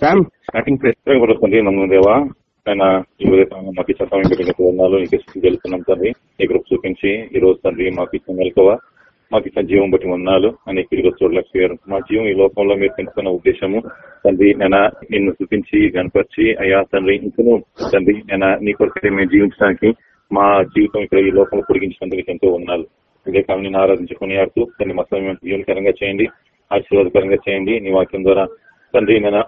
Sam starting తండ్రి నమ్మ దేవా ఆయన ఈ ఉదయం మాకు ఇచ్చిన సమయం పెట్టిన వందాలు నీకు తండ్రి నీ గ్రూప్ చూపించి ఈ రోజు తండ్రి మాకు ఇచ్చిన మెలకువ మాకు ఇచ్చిన జీవం బట్టి వందాలు అని తిరిగి చూడలేకపోయారు మా జీవం ఈ లోకంలో మీరు పెంచుకున్న ఉద్దేశము. తండ్రి నేను నిన్ను చూపించి కనపరిచి అయ్యా తండ్రి ఇంకను తండ్రి నేను నీ కొరకు మేము జీవించడానికి మా జీవితం ఇక్కడ ఈ లోకంలో పొడిగించినందుకు ఎంతో వందాలు ఇదే కాలం నేను ఆరాధించుకుని ఆడుతూ తండ్రి మా సమయం జీవనకరంగా చేయండి ఆశీర్వాదకరంగా చేయండి. నీ వాక్యం ద్వారా తండ్రి నేను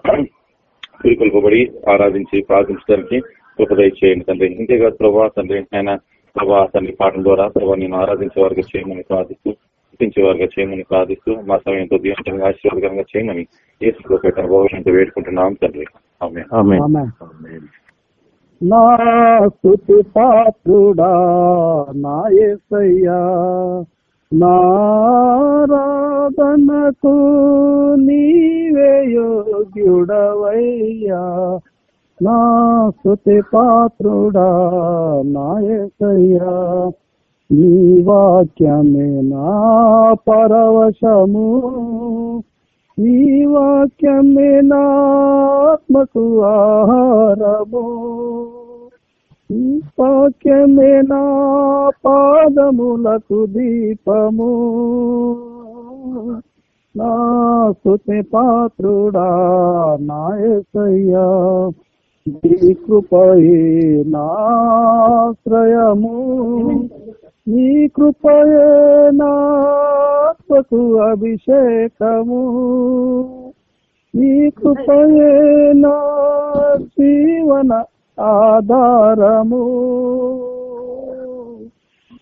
పిలుకొల్పబడి ఆరాధించి ప్రార్థించడానికి కృపదయ చేయండి తండ్రి. ఇంతేకాదు ప్రభా తండ్రి ఆయన ప్రభా తండ్రి పాటల ద్వారా ప్రభా నేను ఆరాధించే వారికి చేయమని ప్రార్థిస్తూ గుర్తించే వారిగా చేయమని ప్రార్థిస్తూ మా సమయంతో దీవెనకరంగా ఆశీర్వాదకరంగా చేయమని ఏ పెట్ట భవిష్యత్తు వేడుకుంటున్నాం తండ్రి. నా స్థుతి పాత్రుడా నా యేసయ్యా నారాధనకు నీవే యోగ్యుడవయ్యా. నా స్థుతి పాత్రుడా నాయకయ్యా. నీ వాక్యమే నా పరవశము. నీ వాక్యమే నా ఆత్మకు ఆహారము. వాక్యమే నా పాదములకు దీపము. నా సుతి పాత్రుడా నాయసయ్యా నీ కృపయే నాశ్రయము నీ కృపయే నాత్మకు అభిషేకము. నీ కృపయే నా జీవన ఆధారము.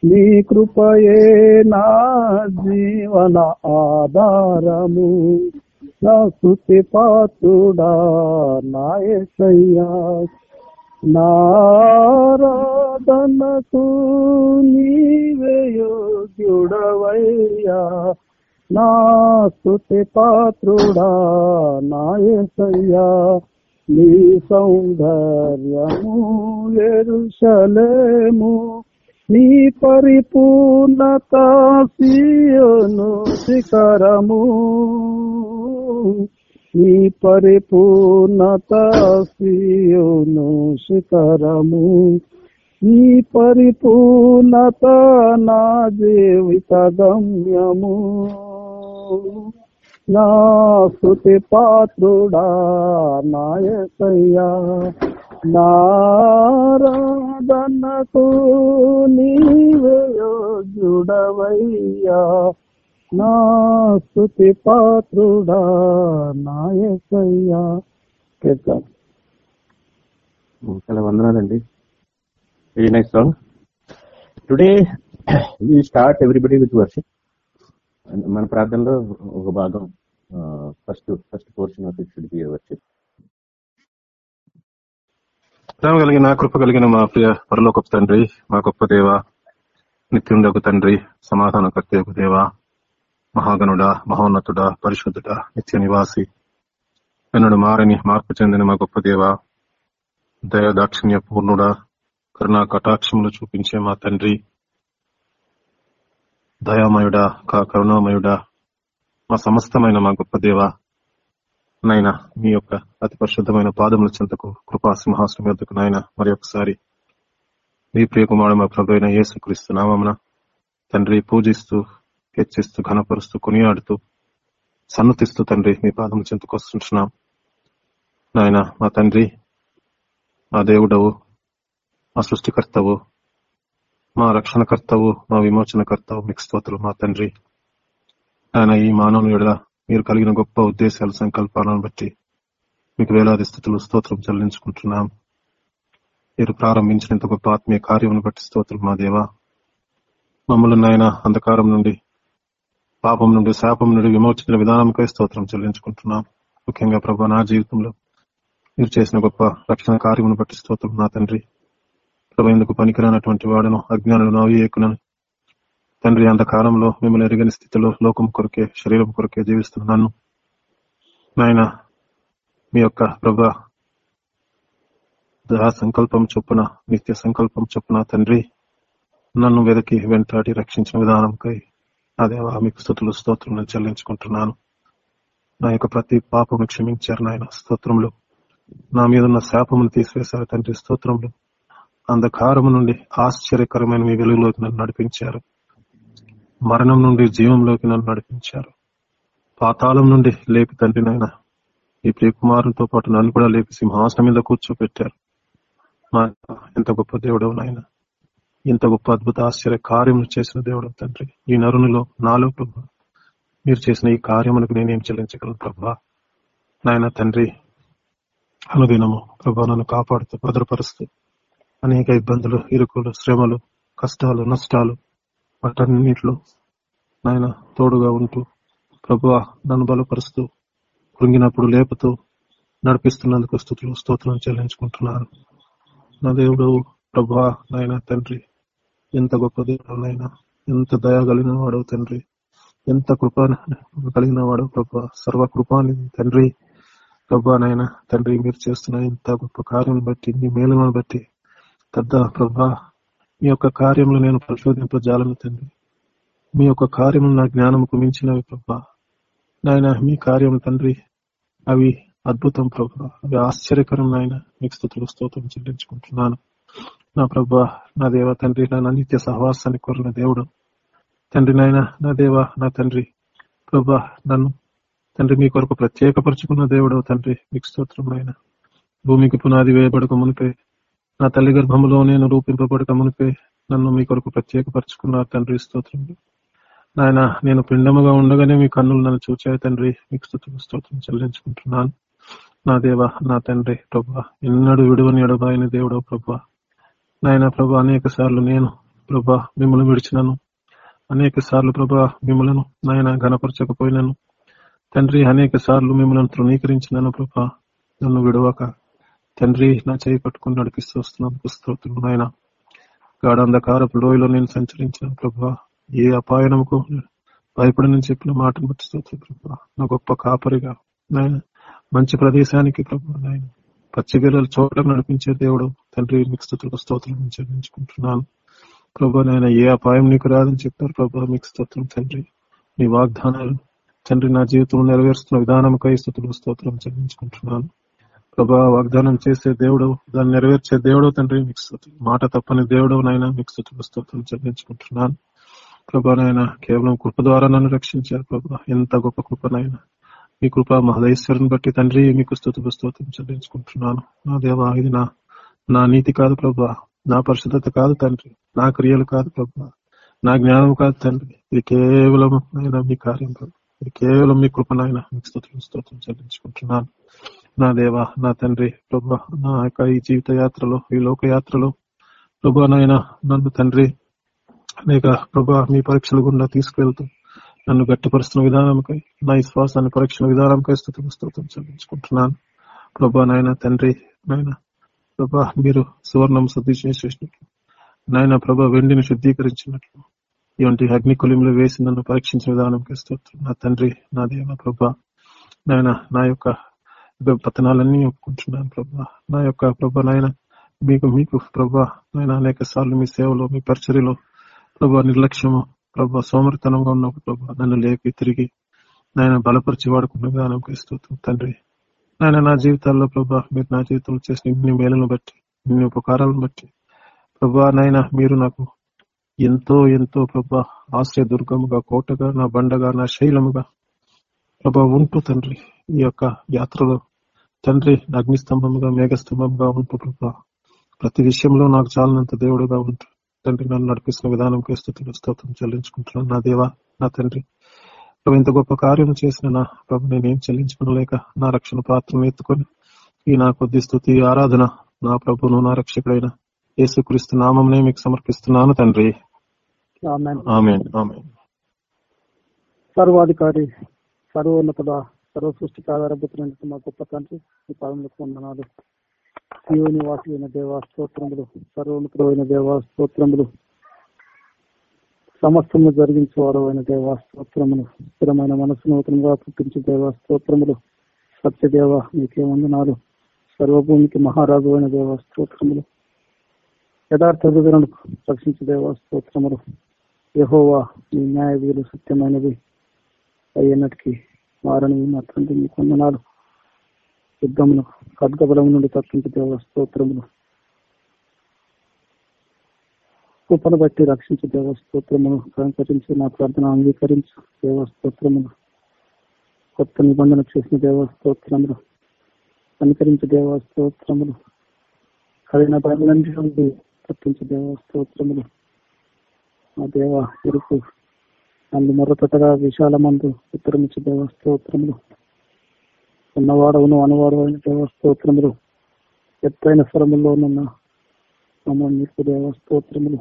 నీ కృపయే నా జీవన ఆధారము. నా స్థుతి పాత్రుడా నాయసయ్యా నారాధనకు నీవే యోగ్యుడవయ్యా. నా స్థుతి పాత్రుడా నాయసయ్యా నీ సౌందర్యము ఎరుషలేము నీ పరిపూర్ణత సీయోను శిఖరము. నీ పరిపూర్ణత సీయోను శిఖరము. నీ పరిపూర్ణత నా జీవిత గమ్యము. నా స్థుతి పాత్రుడా నాయసయ్యా నారాధనకు నీవే యోగ్యుడవయ్యా. నా స్థుతి పాత్రుడా నాయసయ్యా కీర్తన. చాలా వందనాలండి. Very nice song today we start everybody with worship మన ప్రార్థనలో ఒక భాగం. First first portion of it should be worship ప్రేమ కలిగిన కృప కలిగిన మా ప్రియ పరలోకపు తండ్రి మా గొప్ప దేవ నిత్యుండకు తండ్రి సమాధాన కర్తకు దేవ మహాగనుడ మహోన్నతుడ పరిశుద్ధుడ నిత్య నివాసి ఎన్నడు మారని మార్పు చెందిన మా గొప్ప దేవ దయ దాక్షిణ్య పూర్ణుడ కరుణా కటాక్షములు చూపించే మా తండ్రి దయామయుడ కా మా సమస్తమైన మా గొప్ప దేవ నాయన మీ యొక్క అతి పరిశుద్ధమైన పాదముల చెంతకు కృపా సింహాసనం యొద్దకు నాయన మరి ఒకసారి మీ ప్రియకుమారు మా ప్రభు అయిన యేసుక్రీస్తు నామమున తండ్రి పూజిస్తూ హెచ్చిస్తూ ఘనపరుస్తూ కొనియాడుతూ సన్నతిస్తూ తండ్రి మీ పాదముల చెంతకు వస్తుంటున్నాం. నాయన మా తండ్రి మా దేవుడవు మా సృష్టికర్తవు మా రక్షణకర్తవు మా విమోచనకర్తవు మీకు స్తోత్రులు మా తండ్రి. ఆయన ఈ మానవుని ఎడల మీరు కలిగిన గొప్ప ఉద్దేశాలు సంకల్పాలను బట్టి మీకు వేలాది స్థితులు స్తోత్రం చెల్లించుకుంటున్నాం. మీరు ప్రారంభించిన ఇంత గొప్ప ఆత్మీయ కార్యమును బట్టి స్తోత్రం మా దేవా. మమ్మల్ని నాయన అంధకారం నుండి పాపం నుండి శాపం నుండి విమోచించిన విధానంకై స్తోత్రం చెల్లించుకుంటున్నాం. ముఖ్యంగా ప్రభా నా జీవితంలో మీరు చేసిన గొప్ప రక్షణ కార్యమును బట్టి స్తోత్రం నా తండ్రి. ప్రభు ఎందుకు పనికిరానటువంటి వాడును అజ్ఞానుడు నవీయకునని తండ్రి అంతకాలంలో మిమ్మల్ని ఎరగని స్థితిలో లోకం కొరకే శరీరం కొరకే జీవిస్తున్నాను. నాయన మీ యొక్క ప్రభా సంకల్పం చొప్పున నిత్య సంకల్పం చొప్పున తండ్రి నన్ను వెదకి వెంటాడి రక్షించిన విధానంకై అదేవా మీకు స్థుతులు స్తోత్రం చెల్లించుకుంటున్నాను. నా యొక్క ప్రతి పాపము క్షమించారు నాయన స్తోత్రములు. నా మీద ఉన్న శాపమును తీసివేశారు తండ్రి స్తోత్రములు. అంధకారము నుండి ఆశ్చర్యకరమైన మీ వెలుగులోకి నన్ను నడిపించారు. మరణం నుండి జీవంలోకి నన్ను నడిపించారు. పాతాళం నుండి లేపి తండ్రి నాయన ఈ ప్రియకుమారులతో పాటు నన్ను కూడా లేపి సింహాసనం మీద కూర్చోపెట్టారు. మా ఎంత గొప్ప దేవుడవు నాయన. ఇంత గొప్ప అద్భుత ఆశ్చర్య కార్యములు చేసిన దేవుడు తండ్రి. ఈ నరునిలో నాలో ప్రభా మీరు చేసిన ఈ కార్యములకు నేనేం చెల్లించగలను ప్రభా? నాయన తండ్రి అనుదినము ప్రభా నన్ను కాపాడుతూ భద్రపరుస్తూ అనేక ఇబ్బందులు ఇరుకులు శ్రమలు కష్టాలు నష్టాలు వాటన్నిటిలో నాయన తోడుగా ఉంటూ ప్రభు నన్ను బలపరుస్తూ కృంగినప్పుడు లేపుతూ నడిపిస్తున్నందుకు స్థుతులు స్తోత్రం చెల్లించుకుంటున్నాను. నా దేవుడు ప్రభా నాయన తండ్రి ఎంత గొప్ప దేవుడు నాయన ఎంత దయ కలిగిన వాడు తండ్రి ఎంత కృప కలిగిన వాడు ప్రభా సర్వ కృపాని తండ్రి ప్రభా నాయన తండ్రి మీరు చేస్తున్న ఎంత గొప్ప కార్యం బట్టి మీ మేలును బట్టి పెద్ద ప్రభా మీ యొక్క కార్యములు నేను పరిశోధింపజాలను తండ్రి. మీ యొక్క కార్యములు నా జ్ఞానముకు మించినవి ప్రభా. నాయన మీ కార్యం తండ్రి అవి అద్భుతం ప్రభా. అవి ఆశ్చర్యకరం నాయన. మీకు స్థుతులు స్తోత్రం చెల్లించుకుంటున్నాను. నా ప్రభా నా దేవ తండ్రి నా నిత్య సహవాసాన్ని కోరిన దేవుడు. తండ్రి నాయన నా దేవ నా తండ్రి ప్రభా నన్ను తండ్రి మీ కొరకు ప్రత్యేకపరుచుకున్న దేవుడు తండ్రి. మీకు స్తోత్రం నాయన. భూమికి పునాది వేయబడక మునిపే నా తల్లి గర్భంలో నేను రూపింపబడక మునిపే నన్ను మీ కొరకు ప్రత్యేకపరుచుకున్నారు తండ్రి. స్తోత్రం నాయన నేను పిండముగా ఉండగానే మీ కన్నులు నన్ను చూచాయి తండ్రి. మీకు స్థుతులు స్తోత్రం చెల్లించుకుంటున్నాను. నా దేవ నా తండ్రి ప్రభా. ఎన్నడు విడువని ఎడబాయిన దేవుడు ప్రభా. నాయన ప్రభా అనేక సార్లు నేను ప్రభా మిమ్మల్ని విడిచినను. అనేక సార్లు ప్రభా మిమ్మలను నాయన ఘనపరచకపోయినను. తండ్రి అనేక సార్లు మిమ్మల్ని తృణీకరించినను ప్రభా. నన్ను విడవక తండ్రి నా చేయి పట్టుకుని నడిపిస్తూ వస్తున్నాను స్తోత్రం నాయన. గాఢంధకారపు లోయలో నేను సంచరించిన ప్రభా. ఏ అపాయనముకు భయపడని చెప్పిన మాటను బట్టి స్తోత్రం ప్రభా. నా గొప్ప కాపరిగా నాయన. మంచి ప్రదేశానికి ప్రభా నాయన. పచ్చిగల చోట్లకు నడిపించే దేవుడు తండ్రి మీకు స్థుతులకు స్తోత్రం చెల్లించుకుంటున్నాను. ప్రభా నాయన ఏ అపాయం నీకు రాదని చెప్పారు ప్రభా మీకు స్తోత్రం తండ్రి. నీ వాగ్దానాలు తండ్రి నా జీవితంలో నెరవేరుస్తున్న విధానంకై స్థుతులు స్తోత్రం చెల్లించుకుంటున్నాను. ప్రభా వాగ్దానం చేసే దేవుడు దాన్ని నెరవేర్చే దేవుడు తండ్రి మీకు స్తోత్రం. మాట తప్పని దేవుడు నైనా మీకు స్థుతులు స్తోత్రం చెల్లించుకుంటున్నాను. ప్రభా నాయన కేవలం కృప ద్వారా నన్ను రక్షించారు ప్రభా. ఎంత గొప్ప కృపనైనా మీ కృప మహదేశ్వరుని బట్టి తండ్రి మీకు స్థుతులు స్తోత్రం చెల్లించుకుంటున్నాను. నా దేవా ఇది నా నా నీతి కాదు ప్రభా. నా పరిశుద్ధత కాదు తండ్రి. నా క్రియలు కాదు ప్రభా. నా జ్ఞానం కాదు తండ్రి. ఇది కేవలం అయినా మీ కార్యం ప్రభు. ఇది కేవలం మీ కృపనైనా మీకు స్థుతులు స్తోత్రం చెల్లించుకుంటున్నాను. నా దేవ నా తండ్రి ప్రభా నా యొక్క ఈ జీవిత యాత్రలో ఈ లోక యాత్రలో ప్రభా నాయన నన్ను తండ్రి అనేక ప్రభా మీ పరీక్షల గుండా తీసుకువెళ్తూ నన్ను గట్టిపరుస్తున్న విధానంకై నా విశ్వాసాన్ని పరీక్షల విధానంకై స్థుతి స్తోత్రం చెల్లించుకుంటున్నాను. ప్రభా నాయన తండ్రి నాయన ప్రభా మీరు సువర్ణం శుద్ధి చేసేసినట్లు నాయన ప్రభా వెండిని శుద్ధీకరించినట్లు ఇవంటి అగ్ని కులింలో వేసి నన్ను పరీక్షించిన విధానంకై స్తోత్రం. నా తండ్రి నా దేవ ప్రభా నాయన నా యొక్క పతనాలన్నీ ఒప్పుకుంటున్నాను ప్రభా. నా యొక్క ప్రభా నాయన మీకు మీకు ప్రభా నాయన అనేక సార్లు మీ సేవలో మీ పరిచర్యలో ప్రభా నిర్లక్ష్యము ప్రభా సోమరితనంగా ఉన్న ప్రభా. నన్ను లేపి తిరిగి నాయన బలపరిచి వాడుకున్న విధానం తండ్రి. నాయన నా జీవితాల్లో ప్రభా మీరు నా జీవితంలో చేసిన ఇన్ని మేలను బట్టి ఇన్ని ఉపకారాలను బట్టి ప్రభా నాయన మీరు నాకు ఎంతో ఎంతో ప్రభా ఆశ్రయ దుర్గముగా కోటగా నా బండగా నా శైలముగా ప్రభా ఉంటూ తండ్రి ఈ యొక్క యాత్రలో తండ్రి అగ్నిస్తంభముగా మేఘస్తంభంగా ఉంటూ ప్రభా. ప్రతి విషయంలో నాకు చాలినంత దేవుడుగా ఉంటూ తండ్రి నన్ను నడిపిస్తున్న విధానం స్థుతులు స్తోత్రం చెల్లించుకుంటున్నాను. నా దేవా నా తండ్రి ప్రభు ఇంత గొప్ప కార్యం చేసిన నా ప్రభు నేనేం చెల్లించుకోలేక నా రక్షణ పాత్రను ఎత్తుకొని ఈ నా కొద్ది స్థుతి ఆరాధన నా ప్రభును నా రక్షకుడైన యేసుక్రీస్తు నామంనే మీకు సమర్పిస్తున్నాను తండ్రి. సర్వాధికారి సర్వోన్నతుడ సర్వ సృష్టికి ఆధారభూతులైన మా గొప్ప తండ్రి ఈ పాదంలో వందనాలు. జీవ వాసులైన అయిన దేవా స్తోత్రములు సర్వోన్నతుడైన దేవా స్తోత్రములు. సమస్తము జరిగించేవాడు అయిన దేవా స్తోత్రములు. స్థిరమైన మనసు నూతనంగా పుట్టించే దేవ స్తోత్రములు. సత్యదేవ మీకే వందనాలు. సర్వభూమికి మహారాజు అయిన దేవా స్తోత్రములు. యథార్థ హృదయులను రక్షించే దేవా స్తోత్రములు. యహోవా మీ న్యాయ విధులు సత్యమైనవి. అయ్యన్నటికీ వారిని మా మీ కొందనాలు. యుద్ధమును ఖడ్గబలం నుండి తప్పించి దేవ స్తోత్రములు. కృపను బట్టి రక్షించి దేవ స్తోత్రమును నా ప్రార్థన అంగీకరించి దేవ స్తోత్రములు. కొత్త నిబంధన చేసిన దేవ స్తోత్రములు. అనుకరించి దేవ స్తోత్రములు. కడిన బయలుంటి నుండి తప్పించి దేవ స్తోత్రములు. దేవ ఇరుకు నన్ను మొరపెట్టగా విశాలమందు ఉత్తరమిచ్చి దేవస్తోత్రములు. ఉన్నవాడవును అనువాడు అయిన దేవస్తోత్రములు. ఎత్తైన స్వరములో ఉన్న మమ్మల్ని నీకు దేవ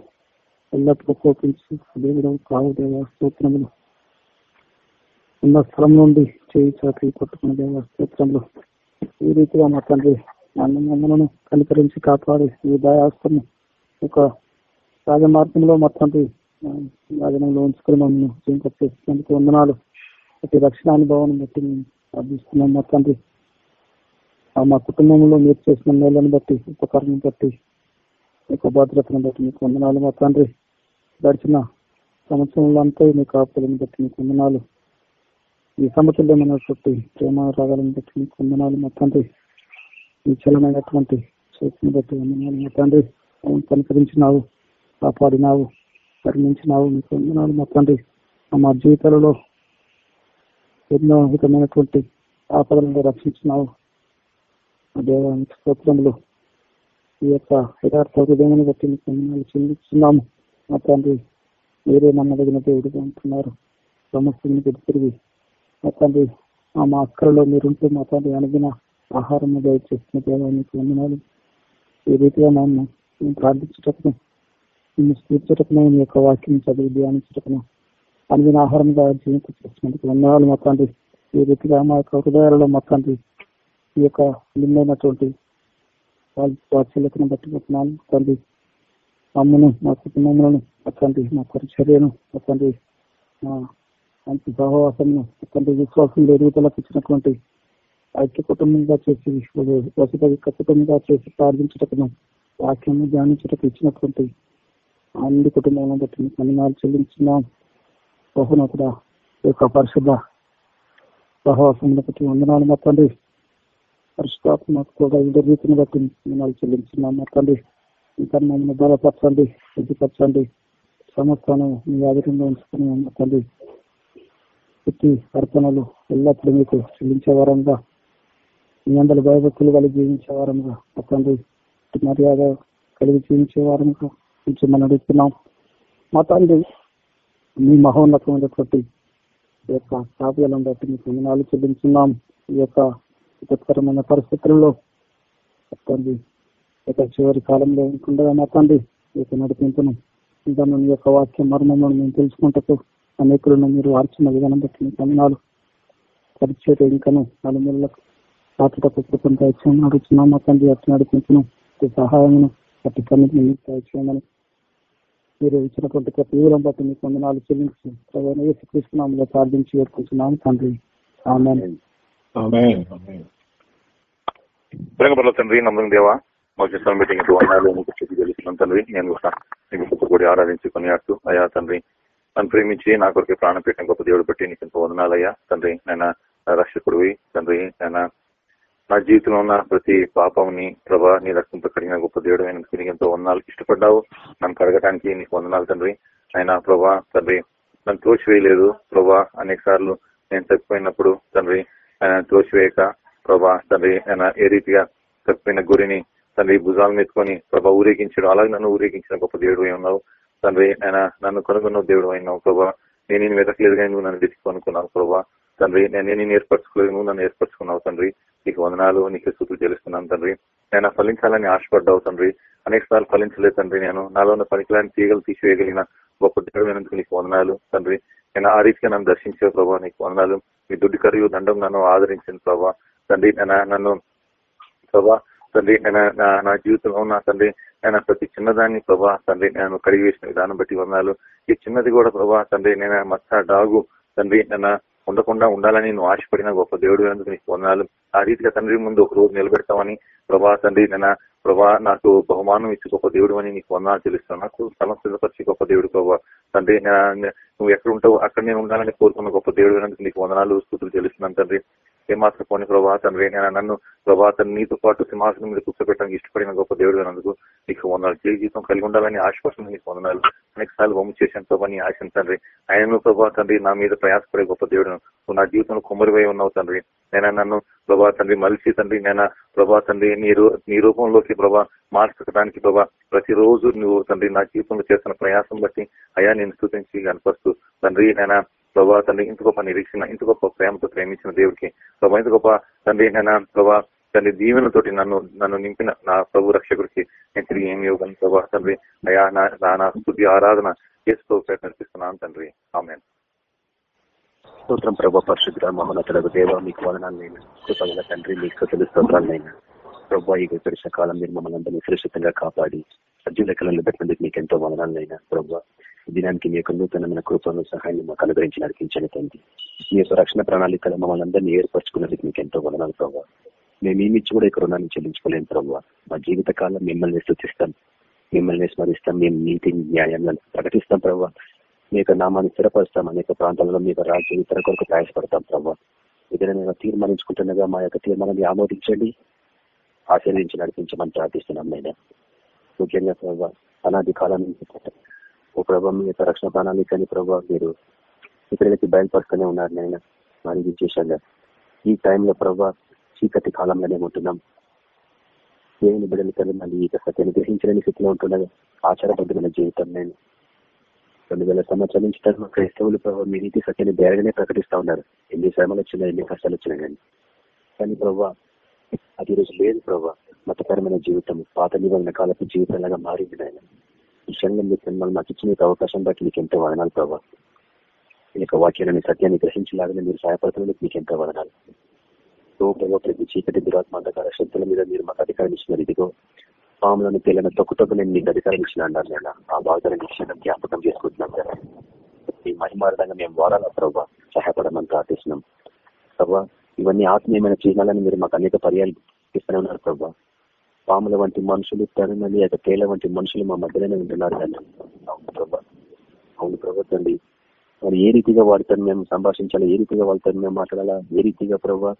ఎల్లప్పుడూ కోపించి దేవుడు కావు దేవస్తోత్రములు. ఉన్న స్థలం నుండి చేయి చాకి కొట్టుకున్న దేవస్తోత్రములు. ఈ రీతిగా మా తండ్రి నన్ను మమ్మలను కనికరించి కాపాడి ఈ దయాస్తము ఒక రాజమార్గంలో మా తండ్రి యాజనంలో ఉంచుకుని మమ్మల్ని చేసినందుకు వందనాలు. ప్రతి రక్షణ అనుభవాన్ని బట్టి మేము ప్రార్థిస్తున్నాం మా తండ్రి మా కుటుంబంలో మీరు చేసిన మేళ్ళను బట్టి ఉపకారాన్ని బట్టి మీకు భద్రతను బట్టి మీకు వందనాలు. మా తండ్రి గడిచిన సంవత్సరంలో అంతా మీ కాపులను బట్టి మీకు వందనాలు. ఈ సమతుల్యమైనటువంటి ప్రేమ రాగాలను బట్టి మీకు వందనాలు. మా తండ్రి ఈ చలమైనటువంటి చేతిని బట్టి వందనాలు. మా తండ్రి కనుకరించినావు కాపాడినావు. పరిమించినావు మీకు వందనాలు మా తండ్రి మా జీవితాలలో ఎన్నో అద్భుతమైనటువంటి ఆపదలను రక్షించినావు. ఆ దేవానికి స్తోత్రములు ఈ యొక్క యథార్థ హృదయాన్ని బట్టి మీకు వందనాలు చెల్లిస్తున్నాము. మా తండ్రి మీరే నమ్మదగిన దేవుడిగా ఉంటున్నారు. సమస్యని తిరిగి మా తండ్రి మా అక్కలలో మీరుంటూ మా తండ్రి అనుదిన ఆహారం దయచేస్తున్న దేవానికి వందనాలు. ఈ రీతిగా మమ్మల్ని ప్రార్థించటప్పుడు నిన్ను మేము యొక్క వాక్యం చదివి ధ్యానించటం అనుదిన ఆహారంగా జీవిత చేసినందుకు వందనాలు మా ఈ రీతిగా మా యొక్క హృదయాలలో మా ఈ యొక్క నిన్నైనటువంటి వాళ్ళ వాత్సల్యతను బట్టి పోతున్నాను తండ్రి అమ్మను మా కుటుంబములను అట్లాంటి మా పరిచర్యను అట్లాంటి మా మంచి సహవాసమును అట్లాంటి విశ్వాసం ఎదుగుదలకు ఇచ్చినటువంటి ఐక్య కుటుంబంగా చేసి వసతి కుటుంబంగా చేసి ప్రార్థించటకును వాక్యము ధ్యానించటకు ఇచ్చినటువంటి అన్ని కుటుంబాలను బట్టి మీకు చెల్లించినాం చెల్లించున్నాం ఈ యొక్క పరిశుద్ధ సహవాసమును బట్టి వందనాలు మా తండ్రి. కూడా ఇదే రీతిని బట్టి వందనాలు చెల్లించున్నాం మా తండ్రి. ఇంకా మమ్మల్ని బలపరచండి శుద్ధిపరచండి. సమస్తాను మీ ఆధీనంలో ఉంచుకుని మా తండ్రి. ప్రతి అర్పణలు ఎల్లప్పుడూ మీకు చెల్లించే వారంగా మీ అందరి భయభక్తులు కలిగి జీవించే వారంగా మా తండ్రి. మర్యాద కలిగి జీవించే వారంగా కొంచెం మనం అడుగుతున్నాం మా తండ్రి మీ మహోన్నతమైనటువంటి ఈ యొక్క కావ్యాలను బట్టి మీకు వందనాలు చెల్లించున్నాం. ఈ యొక్క విపత్కరమైన పరిస్థితుల్లో తండ్రి ఇక చివరి కాలంలో ఉండగా మా తండ్రి ఈ యొక్క నడిపించను ఇంకా మీ యొక్క వాక్య మర్మములను మేము తెలుసుకుంటూ అనేకులను మీరు ఆర్చిన విధానం బట్టి మీ వందనాలు. పరిచయం ఇంకను నలుమూలకు పాతటకు కృపను దయచేయమని అడుగుతున్నాం. మా తండ్రి అట్లా నడిపించను సహాయమును అట్టి కన్నిటిని మీకు మీరు ఇచ్చినటువంటి ప్రతి ఊరం బట్టి మీకు వందనాలు చెల్లించి యేసుక్రీస్తునామలో ప్రార్థించి వేడుకుంటున్నాం తండ్రి. ప్రేమపర్ల తండ్రి నమ్మకం దేవా మాకు చేసిన మీటింగ్ వందలు మీకు చెప్పి తెలుస్తున్నాం తండ్రి. నేను కూడా కూడా ఆరాధించి కొనియాడుతూ అయ్యా తండ్రి నన్ను ప్రేమించి నా కొరకు ప్రాణం పెట్టిన గొప్ప దేవుడు బట్టి నీకు ఎంతో వందనాలయ్యా తండ్రి నేను రక్షకుడివి. తండ్రి నేను నా జీవితంలో ఉన్న ప్రతి పాపంని ప్రభా నీ రక్తంతో కడిగిన గొప్ప దేవుడు నేను తిరిగి ఎంతో వందనాలకు ఇష్టపడ్డావు. నన్ను కడగటానికి నీకు వందనాలు తండ్రి. ఆయన ప్రభా తండ్రి నన్ను తోచివేయలేదు ప్రభా అనేక సార్లు నేను తప్పిపోయినప్పుడు తండ్రి ఆయన తోచివేయక ప్రభా తండ్రి ఆయన ఏ రీతిగా తప్పిపోయిన గురిని తండ్రి భుజాలను ఎత్తుకొని ప్రభా ఊరేగించడం. అలాగే నన్ను ఊరేగించిన గొప్ప దేవుడు అయి ఉన్నావు. తండ్రి ఆయన నన్ను కనుగొన్న దేవుడు అయినావు ప్రభా. నేను నేను వెతకలేదు కానీ నువ్వు నన్ను వెతికి కొనుక్కున్నావు ప్రభా. తండ్రి నేను నేను ఏర్పరచుకోలేదు నువ్వు నన్ను ఏర్పరచుకున్నావు తండ్రి. నీకు వందనాలు నీకు స్థుతులు చెల్లిస్తున్నాను తండ్రి. నేను ఫలించాలని ఆశపడ్డావు తండ్రి. అనేక సార్లు ఫలించలేదు తండ్రి నేను. నాలో ఉన్న పనికిలాంటి తీగలు తీసివేయగలిగిన గొప్ప దేవుడు నీకు వందనాలు తండ్రి. నేను ఆ రీతిగా నన్ను దర్శించే ప్రభావ నీకు వందనాలు. మీ దుడ్డు కరియు దండం నన్ను ఆదరించిన ప్రభావ తండ్రి నేను నన్ను ప్రభా తండ్రి నేను నా- నా జీవితంలో ఉన్న తండ్రి నేను ప్రతి చిన్నదాన్ని ప్రభా తండ్రి నేను కడిగి వేసిన విధానం బట్టి వందనాలు. ఈ చిన్నది కూడా ప్రభా తండ్రి నేను మచ్చ డాగు తండ్రి నేను ఉండకుండా ఉండాలని నువ్వు ఆశపడిన గొప్ప దేవుడు అందుకు నీకు వందనాలు. ఆ రీతిగా తండ్రి ముందు ఒక రోజు నిలబెడతామని ప్రభా తండ్రి నేను ప్రభా నాకు బహుమానం ఇచ్చి గొప్ప దేవుడు అని నీకు వందనాలు తెలుస్తాను నాకు సమస్యపరిచి గొప్ప దేవుడు ప్రభా. తండ్రి నువ్వు ఎక్కడ ఉంటావు అక్కడ నేను ఉండాలని కోరుకున్న గొప్ప దేవుడు ఎందుకు నీకు వందనాలు స్థుతులు తెలుస్తున్నాను తండ్రి. ఏమాత్రం పోని ప్రభా తండ్రి నేను నన్ను ప్రభా తండ్రి నీతో పాటు సింహాసనం మీద కూర్చోపెట్టడానికి ఇష్టపడిన గొప్ప దేవుడు అందుకు నీకు వందనాలు. జయ జీవితం కలిగి ఉండాలని ఆశపడుతుంది నీకు వందనాలు. అనేక సార్లు బొమ్మ చేశాను ప్రభా నీ ఆశను తండ్రి? ఆయనను ప్రభా తండ్రి నా మీద ప్రయాసపడే గొప్ప దేవుడు నా జీవితంలో కుమ్మరివై ఉన్నావు తండ్రి. నేను నన్ను ప్రభా తండ్రి మలిసి తండ్రి? నేను ప్రభా తండ్రి నీ నీ రూపంలోకి ప్రభా మార్చడానికి ప్రభా ప్రతిరోజు నువ్వు తండ్రి నా జీవితంలో చేస్తున్న ప్రయాసం బట్టి అయా నేను స్థుతించి కనపరుస్తూ తండ్రి నేను ప్రభా తండ్రి ఇంత గొప్ప నిరీక్షణ ఇంత గొప్ప ప్రేమతో ప్రేమించిన దేవుడికి ప్రభా ఇంత గొప్ప తండ్రి ఏంటైనా ప్రభా తండ్రి దీవెనతోటి నన్ను నన్ను నింపిన నా ప్రభు రక్షకుడికి నేను తిరిగి ఏమి ఇవ్వగలను ప్రభా తండ్రి. అయా నా నా- స్థుతి ఆరాధన చేసుకో ప్రయత్నిస్తున్నాను తండ్రి. ఆమె స్తోత్రం ప్రభా పరిశుద్ధ మహోన్నతులకు దేవ మీకు వదనాలైనా కృపగల తండ్రి మీకు తెలుసు స్తోత్రాలనైనా ప్రభా ఈ గడిచిన కాలం మీరు మమ్మల్ని అందరినీ సురక్షితంగా కాపాడి సజ్జు లెక్కలలో పెట్టినందుకు మీకు ఎంతో వదనాలైనా ప్రభా. దినానికి మీ యొక్క నూతనమైన కృపను సహాయాన్ని మాకు అనుగ్రహించి నడిపించని తండ్రి. మీ యొక్క రక్షణ ప్రణాళికలు మమ్మల్ని అందరినీ ఏర్పరచుకున్నందుకు మీకు ఎంతో వదనాలు ప్రభావ మేము ఏమిచ్చి కూడా ఇక రుణాన్ని చెల్లించుకోలేము ప్రభావ మా జీవిత కాలం మిమ్మల్ని సూచిస్తాం మిమ్మల్ని స్మరిస్తాం. మేము నీతి న్యాయాలను ప్రకటిస్తాం ప్రభావ మీ యొక్క నామాన్ని స్థిరపరుస్తాం. అనేక ప్రాంతాలలో మీ యొక్క రాజ్యం ఇతర కొరకు ప్రయాసపడతాం ప్రభావ ఇదే మేము తీర్మానించుకుంటుండగా మా యొక్క తీర్మానాన్ని ఆమోదించండి. ఆశీర్వించి నడిపించమని ప్రార్థిస్తున్నాం నేను ముఖ్యంగా ప్రభావ అనాది కాలం నుంచి ఓ ప్రభావ మీ యొక్క రక్షణ ప్రణాళికని ప్రభావ మీరు ఇతరులకి బయలుపరుస్తూనే ఉన్నారు నాయన మరి విశేషంగా. ఈ టైంలో ప్రభావ చీకటి కాలంలోనే ఉంటున్నాం. దేవుని బిడ్డలు కలిగి మళ్ళీ ఈ సత్యాన్ని గ్రహించలేని స్థితిలో ఉంటున్నది ఆచారబద్ధమైన జీవితం నేను రెండు వేల సంవత్సరాల నుంచి తన క్రైస్తవులు ప్రభావ మీ నీతి సత్యాన్ని బేరగానే ప్రకటిస్తా ఉన్నారు. ఎన్ని శ్రమలు వచ్చినా ఎన్ని కష్టాలు వచ్చినా కానీ. కానీ ప్రభావ అది ఈరోజు లేదు ప్రభావ మతపరమైన జీవితం పాత నిబంధన కాలపు జీవితంలాగా మారింది నాయన. ఈ క్షణంలో మీకు మిమ్మల్ని మాకు ఇచ్చిన అవకాశం బట్టి మీకు ఎంతో వదనాలు ప్రభావ ఈ యొక్క వాక్యాలని సత్యాన్ని గ్రహించలాగానే మీరు సహాయపడుతున్నందుకు మీకు ఎంతో వదనాలు ఓ ప్రభావ ప్రతి చీకటి దురాత్మ అంధకార శక్తుల మీద మీరు మాకు అధికారం ఇచ్చినారు ఇదిగో పాములను పిల్లలను తొక్కు నేను మీకు అధికారం ఇచ్చిన అన్నారు నేను ఆ భాగాలను ఇచ్చిన జ్ఞాపకం చేసుకుంటున్నాం కదా ఈ మహిమార్థంగా మేము వారాల ప్రభావ సహాయపడమని ప్రార్థిస్తున్నాం ప్రభావ ఇవన్నీ ఆత్మీయమైన చిహ్నాలను మీరు మాకు అనేక పర్యాలు ఇస్తూనే ఉన్నారు ప్రభావ పాముల వంటి మనుషులు తరుణలి యొక్క తేల వంటి మనుషులు మా మధ్యలోనే ఉంటున్నారు అవును ప్రభా అవును ప్రభుత్వండి మరి ఏ రీతిగా వారితో మేము సంభాషించాలి? ఏ రీతిగా వాళ్ళతో మేము మాట్లాడాలా? ఏ రీతిగా ప్రభావ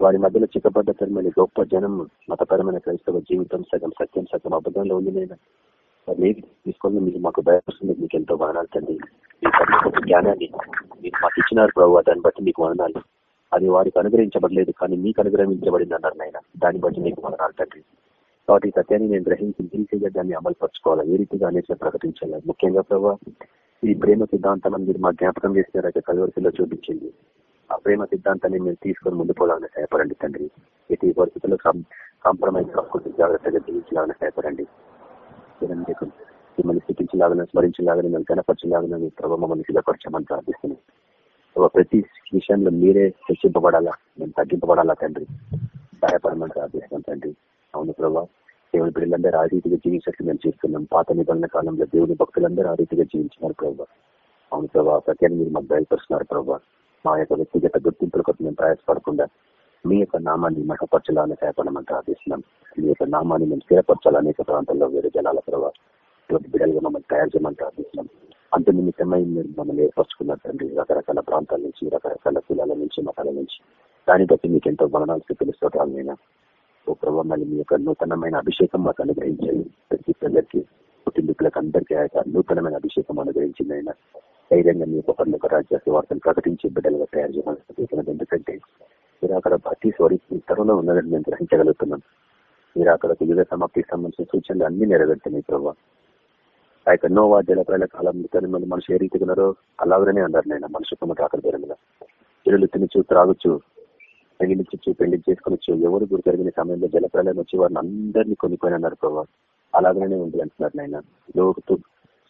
వారి మధ్యలో చిక్కబడ్డ తరమని గొప్ప జనం మతపరమైన క్రైస్తవ జీవితం సగం సత్యం సగం అబద్ధంలో ఉంది నేను మరి తీసుకొని మీరు మాకు భయపడుతుంది మీకు ఎంతో వదనాలు తండ్రి. మీ జ్ఞానాన్ని మీరు మాకు ఇచ్చినారు ప్రభు. దాన్ని బట్టి మీకు వదనాలు. అది వారికి అనుగ్రహించబడలేదు కానీ మీకు అనుగ్రహించబడింది అన్నారు నాయన. దాన్ని బట్టి మీకు వదనాలు తండ్రి. కాబట్టి ఈ సత్యాన్ని నేను గ్రహించి ఈజీగా దాన్ని అమలు పరచుకోవాలి. ఏ రీతిగా అనేసి ప్రకటించాలి. ముఖ్యంగా ప్రభావ ఈ ప్రేమ సిద్ధాంతం మీరు మా జ్ఞాపకం చేసినారైతే కలవరికల్లో చూపించింది. ఆ ప్రేమ సిద్ధాంతాన్ని మీరు తీసుకొని ముందు పోవాలని సహాయపడండి తండ్రి. ఎట్టి పరిస్థితుల్లో కాంప్రమైజ్ కాకుండా జాగ్రత్తగా జీవించాలని సహాయపడండి. మిమ్మల్ని స్థితించలాగా స్మరించలాగా మిమ్మల్ని కనపరచలాగా మీ ప్రభావ మమ్మల్ని సిద్ధపరచమని ప్రార్థిస్తున్నాం. ప్రతి విషయంలో మీరే హెచ్చింపబడాలా మేము తగ్గింపబడాలా తండ్రి? సహాయపడమని ప్రార్థిస్తున్నాం తండ్రి. అవును ప్రభావ దేవుని బిడ్డలందరూ ఆ రీతిగా జీవించినట్లు మేము చూస్తున్నాం. పాత నిబంధన కాలంలో దేవుని భక్తులందరూ ఆ రీతిగా జీవించినారు ప్రభావ అవును ప్రభావ సత్యాన్ని మీరు మాకు బయలుపరుస్తున్నారు ప్రభావ మా యొక్క వ్యక్తిగత గుర్తింపుల కోసం మేము ప్రయాసపడకుండా మీ యొక్క నామాన్ని మహపరచాలని సహాయపడమని ప్రార్థిస్తున్నాం. మీ యొక్క నామాన్ని మేము స్థిరపరచాలి అనేక ప్రాంతాల్లో వేరే జనాల ప్రభావ ఇటువంటి బిడ్డలుగా మమ్మల్ని తయారు చేయమని ప్రార్థిస్తున్నాం. అంత నిమిత్తమై మీరు మమ్మల్ని ఏర్పరచుకున్నారు తండ్రి. రకరకాల ప్రాంతాల నుంచి రకరకాల కులాల నుంచి మతాల నుంచి. దాన్ని బట్టి మీకు ఎంతో గమనాలు తెలుసుకోవటాలైనా నేను ఓ ప్రభావ మళ్ళీ మీ యొక్క నూతనమైన అభిషేకం మాకు అనుగ్రహించండి. ప్రతి పిల్లలకి కుటుంబీకులకు అందరికీ ఆ యొక్క నూతనమైన అభిషేకం అనుగ్రహించింది ఆయన. ధైర్యంగా మీ యొక్క పనులకు రాజ్య వార్తను ప్రకటించి బిడ్డలుగా తయారు చేయాలని ఎందుకంటే మీరు అక్కడ ప్రతి స్వరి తరుణం ఉన్నదని మేము గ్రహించగలుగుతున్నాం. మీరు అక్కడ యుగ సమాప్తికి సంబంధించిన సూచనలు అన్ని నెరవేర్తున్నాయి ప్రభావ ఆ యొక్క నోవా జలప్రాల కాలం మళ్ళీ మనిషి ఏ రీతిగా ఉన్నారో అలాగనే అన్నారు నేను మనిషి కుమ్మటి ఆకలి పేరు ఇరులు తినచ్చు త్రాగొచ్చు తగిలించచ్చు పెళ్ళి వచ్చి ఎవరు గురి జరిగిన సమయంలో జలప్రలయం వచ్చి వారిని అందరినీ కొనిపోయిన అన్నారు ప్రభావ అలాగనే ఉంది అంటున్నారు నాయన. లోకుతూ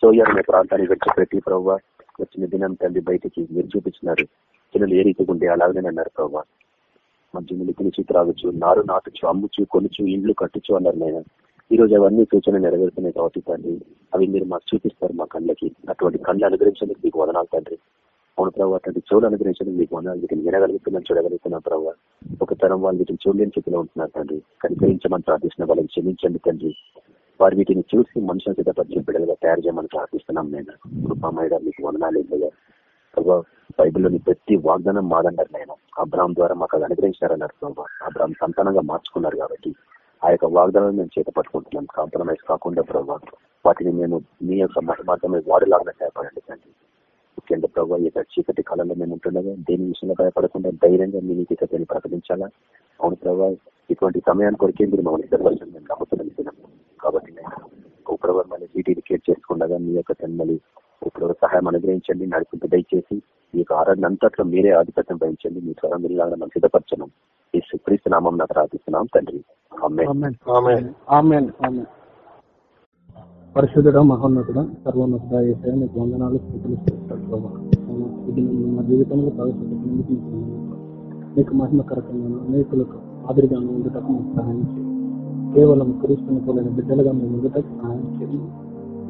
సోయర్ అనే ప్రాంతాన్ని విడిచిపెట్టి ప్రభావ వచ్చిన దినం తండ్రి బయటికి మీరు చూపించినారు. చిన్నలు ఏ రీతిగా ఉండే అలాగనే అన్నారు ప్రభావ మంచి ముందు తినిచి త్రాగొచ్చు నారు నాటుచు అమ్ముచు కొనుచు ఇండ్లు కట్టుచు అన్నారు నాయన. ఈ రోజు అవన్నీ సూచన నెరవేరుతున్నాయి కాబట్టి తండ్రి అవి మీరు మాకు చూపిస్తారు మా కళ్ళకి. అటువంటి కళ్ళు అనుగ్రహించేందుకు మీకు వదనాలు తండ్రి. అవును ప్రభావ అట్లాంటి చెవులు అనుగ్రహించడం మీకు వందలు వీటిని వినగలుగుతున్నాం చూడగలుగుతున్నాం ప్రభావ ఒక తరం వాళ్ళు వీటిని చూడలేని స్థితిలో ఉంటున్నారు తండ్రి. కనికరించమని ప్రార్థిస్తున్న వాళ్ళని క్షమించండి తండ్రి. వారు వీటిని చూసి మనుషుల సిద్ధపరిచే బిడ్డలుగా తయారు చేయమని ప్రార్థిస్తున్నాం నేను. కృపామయ్య మీకు వందనాలు ఇవ్వగా. ప్రభావ బైబిల్లోని ప్రతి వాగ్దానం మాదన్నారు నేను. అబ్రాహం ద్వారా మాకు అది అనుగ్రహించారన్నారు ప్రభావ అబ్రాహం సంతానంగా మార్చుకున్నారు కాబట్టి ఆ యొక్క వాగ్దానాన్ని మేము చేత పట్టుకుంటున్నాం. కాంప్రమైజ్ కాకుండా ప్రభావ వాటిని మేము మీ యొక్క మతమార్గమే వాడులాగా సహాయపడండి తండ్రి. ముఖ్యంగా ప్రభావ ఈ యొక్క చీకటి కాలంలో మేము ఉంటుండగా దేని విషయంలో భయపడకుండా ధైర్యంగా మీ నీతి సత్యాన్ని ప్రకటించాలా? అవును ప్రభావ ఇటువంటి సమయాన్ని కొరికే మీరు మమ్మల్ని ఇద్దరు మేము నమ్ముతున్నాం దినం. కాబట్టి ఉపరవర్ మళ్ళీ వీటిని కేర్ చేసుకుండగా మీ యొక్క తన్మలి ఉపరవర్ సహాయం అనుగ్రహించండి నడిపింపు దయచేసి ఈ యొక్క ఆరాధన అంతట్లో మీరే ఆధిపత్యం వహించండి మీ స్వరం వెళ్ళాలని మనం సిద్ధపరచడం ఈ సుక్రీస్తు నామం నాకు ప్రార్థిస్తున్నాం తండ్రి అమ్మే పరిశుద్ధుడ మహోన్నతుడ సర్వోన్నతుడ ఏసయ మీకు వందనాలు స్థితులు ఇది మా జీవితంలో ప్రవేశపెట్టినందుకు మీకు మహిమకరకంగా అనేకులకు మాదిరిగాను ఉండటం మీకు సహాయం చేయండి కేవలం క్రీస్తుని పోలిన బిడ్డలుగా మేము ఉండటం సహాయం చేయండి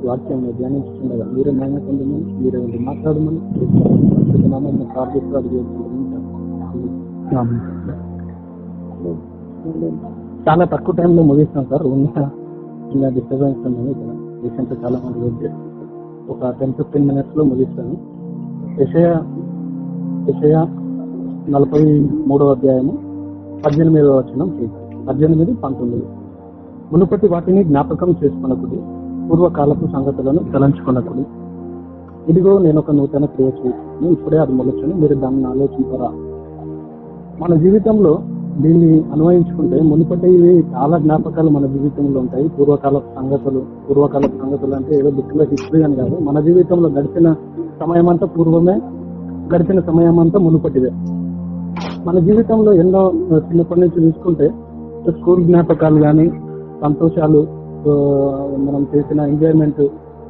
వాక్యం ధ్యానించుకుండగా మీరే మహిమ పొందమని మీరే ఉండి మాట్లాడమని పరిశుద్ధ నామమున చాలా తక్కువ టైంలో ముగిస్తాం సార్ ఉన్న చిన్న డిస్టర్బెన్స్ ఉన్నాయి ఇక్కడ. రీసెంట్ చాలా మంది వెయిట్ చేస్తారు ఒక టెన్ ఫిఫ్టీన్ మినిట్స్లో ముగిస్తాను. విషయ విషయ నలభై మూడవ అధ్యాయము పద్దెనిమిదవ వచనం పద్దెనిమిది పంతొమ్మిది. మునుపటి వాటిని జ్ఞాపకం చేసుకున్నప్పుడు పూర్వకాలపు సంగతులను తలంచుకున్నప్పుడు ఇదిగో నేను ఒక నూతన క్రియ చేసి ఇప్పుడే అది మొలచని మీరు దాన్ని ఆలోచించరా మన జీవితంలో దీన్ని అన్వయించుకుంటే మునుపటివి చాలా జ్ఞాపకాలు మన జీవితంలో ఉంటాయి. పూర్వకాల సంగతులు పూర్వకాల సంగతులు అంటే ఏదో బుక్లో హిస్టరీ అని కాదు. మన జీవితంలో గడిచిన సమయం అంతా పూర్వమే గడిచిన సమయం అంతా మునుపటిదే మన జీవితంలో ఎన్నో చిన్నప్పటి నుంచి చూసుకుంటే స్కూల్ జ్ఞాపకాలు కానీ సంతోషాలు మనం చేసిన ఎంజాయ్మెంట్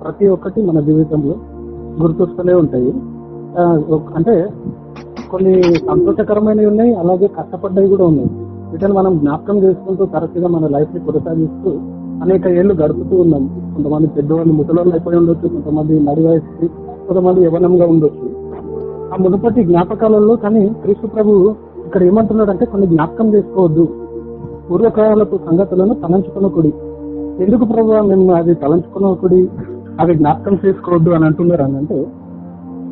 ప్రతి ఒక్కటి మన జీవితంలో గుర్తొస్తూనే ఉంటాయి. అంటే కొన్ని సంతోషకరమైనవి ఉన్నాయి అలాగే కష్టపడ్డవి కూడా ఉన్నాయి. వీటిని మనం జ్ఞాపకం చేసుకుంటూ తరచుగా మన లైఫ్ని కొనసాగిస్తూ అనేక ఏళ్ళు గడుపుతూ ఉన్నాం. కొంతమంది పెద్దవాళ్ళు ముసలోళ్ళు అయిపోయి ఉండొచ్చు కొంతమంది నడి కొంతమంది యవనంగా ఉండొచ్చు. ఆ మునుపటి జ్ఞాపకాలలో కానీ క్రీస్తు ప్రభు ఇక్కడ ఏమంటున్నాడు అంటే కొన్ని జ్ఞాపకం చేసుకోవద్దు. పూర్వకాలపు సంగతులను తలంచుకునకుడి. ఎందుకు ప్రభు మేము అది తలంచుకునకుడి? అవి జ్ఞాపకం చేసుకోవద్దు అని అంటున్నారు అని అంటే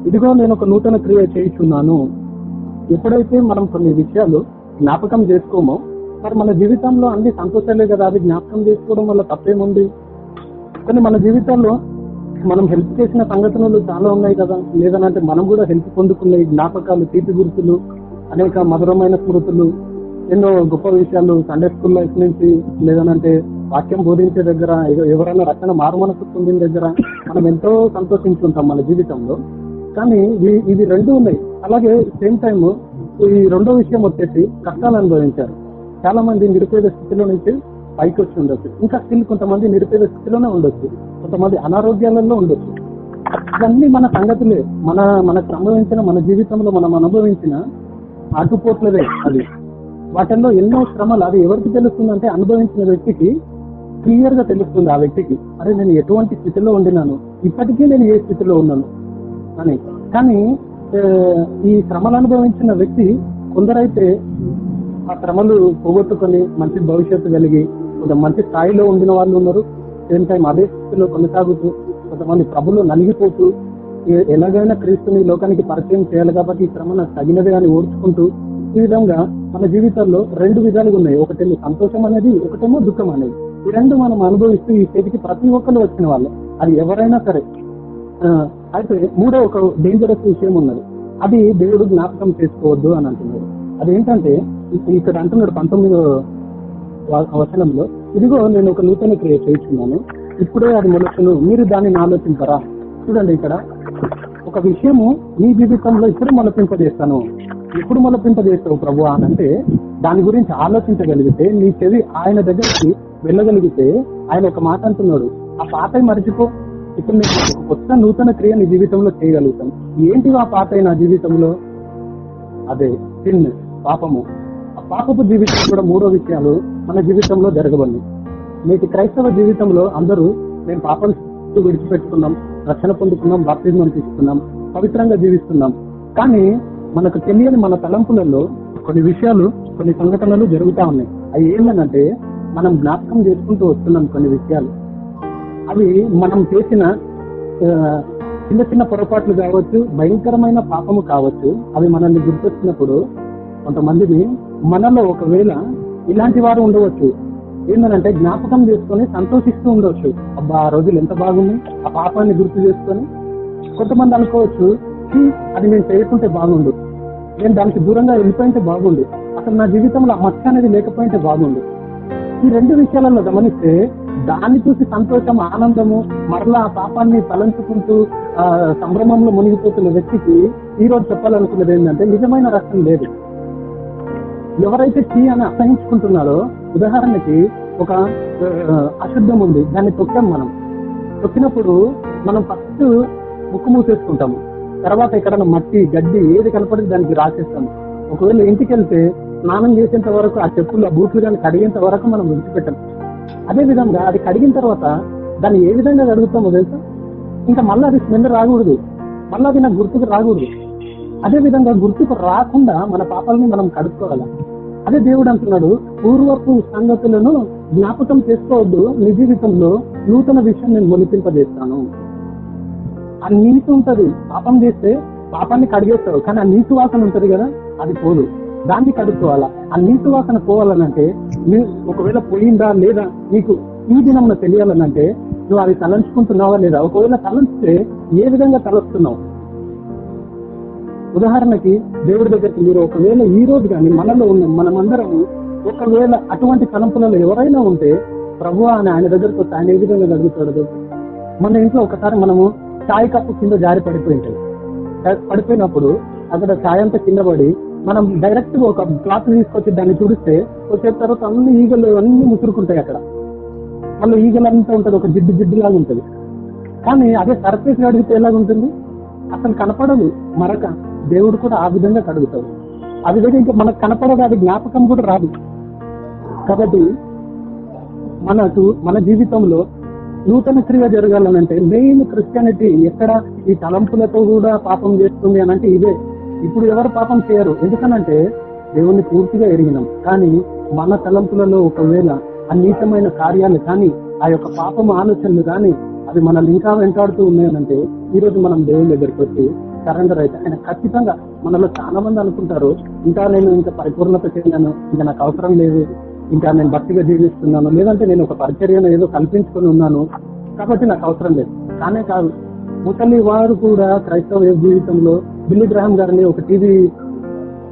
ఇదిగో నేను ఒక నూతన క్రియ చేయిస్తున్నాను. ఎప్పుడైతే మనం కొన్ని విషయాలు జ్ఞాపకం చేసుకోమో మరి మన జీవితంలో అన్ని సంతోషాలే కదా అది జ్ఞాపకం చేసుకోవడం వల్ల తప్పేముంది? కానీ మన జీవితంలో మనం హెల్ప్ చేసిన సంఘటనలు చాలా ఉన్నాయి కదా. లేదనంటే మనం కూడా హెల్ప్ పొందుకునే జ్ఞాపకాలు తీపి గుర్తులు అనేక మధురమైన స్మృతులు ఎన్నో గొప్ప విషయాలు సండే స్కూల్ లైఫ్ నుంచి లేదనంటే వాక్యం బోధించే దగ్గర ఎవరైనా రక్షణ మారుమనసు పొందిన దగ్గర మనం ఎంతో సంతోషించుకుంటాం మన జీవితంలో. కానీ ఇది రెండు ఉన్నాయి. అలాగే సేమ్ టైం ఈ రెండో విషయం వచ్చేసి కష్టాలు అనుభవించారు. చాలా మంది నిరుపేద స్థితిలో నుంచి పైకి వచ్చి ఉండొచ్చు. ఇంకా స్టిల్ కొంతమంది నిరుపేద స్థితిలోనే ఉండొచ్చు. కొంతమంది అనారోగ్యాలలో ఉండొచ్చు. ఇవన్నీ మన సంగతులే. మన మనకు అనుభవించిన మన జీవితంలో మనం అనుభవించిన అడ్డుపోట్లదే అది వాటిల్లో ఎన్నో శ్రమలు అది ఎవరికి తెలుస్తుందంటే అనుభవించిన వ్యక్తికి క్లియర్గా తెలుస్తుంది ఆ వ్యక్తికి. అరే నేను ఎటువంటి స్థితిలో ఉండినాను? ఇప్పటికీ నేను ఏ స్థితిలో ఉన్నాను? అని కానీ ఈ శ్రమలు అనుభవించిన వ్యక్తి కొందరైతే ఆ శ్రమలు పోగొట్టుకొని మంచి భవిష్యత్తు కలిగి కొంత మంచి స్థాయిలో ఉండిన వాళ్ళు ఉన్నారు. సేమ్ టైం అదే స్థితిలో కొనసాగుతూ కొంతమంది ప్రభులు నలిగిపోతూ ఎలాగైనా క్రీస్తుని లోకానికి పరిచయం చేయాలి కాబట్టి ఈ శ్రమ నాకు తగినదే అని ఓర్చుకుంటూ ఈ విధంగా మన జీవితాల్లో రెండు విధాలుగా ఉన్నాయి. ఒకటేమో సంతోషం అనేది ఒకటేమో దుఃఖం అనేది. ఈ రెండు మనం అనుభవిస్తూ ఈ స్థితికి ప్రతి ఒక్కరు వచ్చిన వాళ్ళు. అది ఎవరైనా సరే అయితే మూడో ఒక డేంజరస్ విషయం ఉన్నది. అది దేవుడు జ్ఞాపకం చేసుకోవద్దు అని అంటున్నాడు. అదేంటంటే ఇక్కడ అంటున్నాడు పంతొమ్మిదో వ- వచనంలో ఇదిగో నేను ఒక నూతన క్రియ చేయించున్నాను. ఇప్పుడే అది మొలచును మీరు దానిని ఆలోచించరా చూడండి ఇక్కడ. ఒక విషయము మీ జీవితంలో ఇప్పుడు మొలపింపజేస్తాను ఎప్పుడు మొలపింపజేస్తావు ప్రభు అని అంటే దాని గురించి ఆలోచించగలిగితే నీ చెవి ఆయన దగ్గరికి వెళ్ళగలిగితే ఆయన ఒక మాట అంటున్నాడు. ఆ పాత మర్చిపో. ఇప్పుడు నేను ఒక కొత్త నూతన క్రియ నీ జీవితంలో చేయగలుగుతాను. ఏంటి ఆ పాత నా జీవితంలో? అదే సిన్ పాపము. ఆ పాపపు జీవితం కూడా మూడో విషయాలు మన జీవితంలో జరగబడి. నేటి క్రైస్తవ జీవితంలో అందరూ మేము పాపం విడిచిపెట్టుకున్నాం రక్షణ పొందుకున్నాం బాప్తిజం తీసుకున్నాం పవిత్రంగా జీవిస్తున్నాం. కానీ మనకు తెలియని మన తలంపులలో కొన్ని విషయాలు కొన్ని సంఘటనలు జరుగుతా ఉన్నాయి. అవి ఏంటంటే మనం జ్ఞాపకం చేసుకుంటూ వస్తున్నాం కొన్ని విషయాలు. అవి మనం చేసిన చిన్న చిన్న పొరపాట్లు కావచ్చు భయంకరమైన పాపము కావచ్చు అవి మనల్ని గుర్తొచ్చినప్పుడు కొంతమందిని మనలో ఒకవేళ ఇలాంటి వారు ఉండవచ్చు. ఏంటంటే జ్ఞాపకం చేసుకొని సంతోషిస్తూ ఉండవచ్చు అబ్బా ఆ రోజులు ఎంత బాగుంది ఆ పాపాన్ని గుర్తు చేసుకొని. కొంతమంది అనుకోవచ్చు అది నేను చేయకుంటే బాగుండు. నేను దానికి దూరంగా వెళ్ళిపోయింటే బాగుండు. అసలు నా జీవితంలో ఆ మచ్చ అనేది లేకపోయింటే బాగుండు. ఈ రెండు విషయాలలో గమనిస్తే దాన్ని చూసి సంతోషం ఆనందము మరలా ఆ పాపాన్ని తలంచుకుంటూ ఆ సంభ్రమంలో మునిగిపోతున్న వ్యక్తికి ఈ రోజు చెప్పాలనుకున్నది ఏంటంటే నిజమైన రక్షణ లేదు. ఎవరైతే టీ అని అసహించుకుంటున్నారో ఉదాహరణకి ఒక అశుద్ధం ఉంది దాన్ని తొక్కాం మనం. తొక్కినప్పుడు మనం ఫస్ట్ ముక్కు మూసేసుకుంటాము. తర్వాత ఎక్కడన్నా మట్టి గడ్డి ఏది కనపడితే దానికి రాసేస్తాము. ఒకవేళ ఇంటికి వెళ్తే స్నానం చేసేంత వరకు ఆ చెప్పులు ఆ బూట్లు కానీ కడిగేంత వరకు మనం విడిచిపెట్టాం. అదే విధంగా అది కడిగిన తర్వాత దాన్ని ఏ విధంగా కడుగుతామో తెలుసా? ఇంకా మళ్ళీ అది స్మెల్ రాకూడదు. మళ్ళీ అది నాకు గుర్తుకు రాకూడదు. అదే విధంగా గుర్తుకు రాకుండా మన పాపాలని మనం కడుక్కోవాలి? అదే దేవుడు అంటున్నాడు పూర్వపు సంగతులను జ్ఞాపకం చేసుకోవద్దు. నీ జీవితంలో నూతన విషయం నేను మొలిపింపజేస్తాను ఆ నీతి ఉంటది. పాపం చేస్తే పాపాన్ని కడిగేస్తావు. కానీ ఆ నీతి వాసన ఉంటది కదా? అది పోదు. దాన్ని కడుక్కోవాలా? ఆ నీటి వాసన పోవాలనంటే నీ ఒకవేళ పోయిందా లేదా నీకు ఈ దినం తెలియాలనంటే నువ్వు అది తలంచుకుంటున్నావా లేదా? ఒకవేళ తలంచితే ఏ విధంగా తలస్తున్నావు? ఉదాహరణకి దేవుడి దగ్గరికి మీరు ఒకవేళ ఈ రోజు కానీ మనలో ఉన్న మనమందరం ఒకవేళ అటువంటి తలంపులలో ఎవరైనా ఉంటే ప్రభు అని ఆయన దగ్గరకు ఆయన ఏ విధంగా జరుగుతాడు మన ఇంట్లో ఒకసారి మనము చాయ్ కప్పు కింద జారి పడిపోయి ఉంటుంది పడిపోయినప్పుడు అక్కడ చాయ్ అంతా కింద పడి మనం డైరెక్ట్గా ఒక క్లాత్ తీసుకొచ్చి దాన్ని తుడిస్తే వచ్చే తర్వాత అన్ని ఈగలు అన్ని ముసురుకుంటాయి అక్కడ. మళ్ళీ ఈగలు అంతా ఉంటుంది ఒక జిడ్డు జిడ్డు లాగా ఉంటుంది. కానీ అదే సర్ఫేస్ కడిగితే ఎలాగుంటుంది అసలు కనపడదు మరక. దేవుడు కూడా ఆ విధంగా కడుగుతాడు. ఆ విధంగా ఇంకా మనకు కనపడదు అది జ్ఞాపకం కూడా రాదు. కాబట్టి మనకు మన జీవితంలో నూతన క్రియ జరగాలనంటే మెయిన్ క్రిస్టియానిటీ ఎక్కడ ఈ తలంపులతో కూడా పాపం చేస్తుంది అని అంటే ఇదే. ఇప్పుడు ఎవరు పాపం చేయరు. ఎందుకనంటే దేవుణ్ణి పూర్తిగా ఎరిగినాం. కానీ మన తలంపులలో ఒకవేళ అన్నితమైన కార్యాలు కానీ ఆ యొక్క పాపం ఆలోచనలు కానీ అవి మనల్ని ఇంకా వెంటాడుతూ ఉన్నాయనంటే ఈ రోజు మనం దేవుని దగ్గరికి వచ్చి సరెండర్ అయితే ఆయన ఖచ్చితంగా మనలో చాలా మంది అనుకుంటారు ఇంకా నేను ఇంకా పరిపూర్ణత చెందాను ఇంకా నాకు అవసరం లేదు ఇంకా నేను భక్తిగా జీవిస్తున్నాను లేదంటే నేను ఒక పరిచర్యను ఏదో కల్పించుకొని ఉన్నాను కాబట్టి నాకు అవసరం లేదు. కానే కాదు ముసలి వారు కూడా క్రైస్తవ జీవితంలో బిల్లి గ్రహం గారిని ఒక టీవీ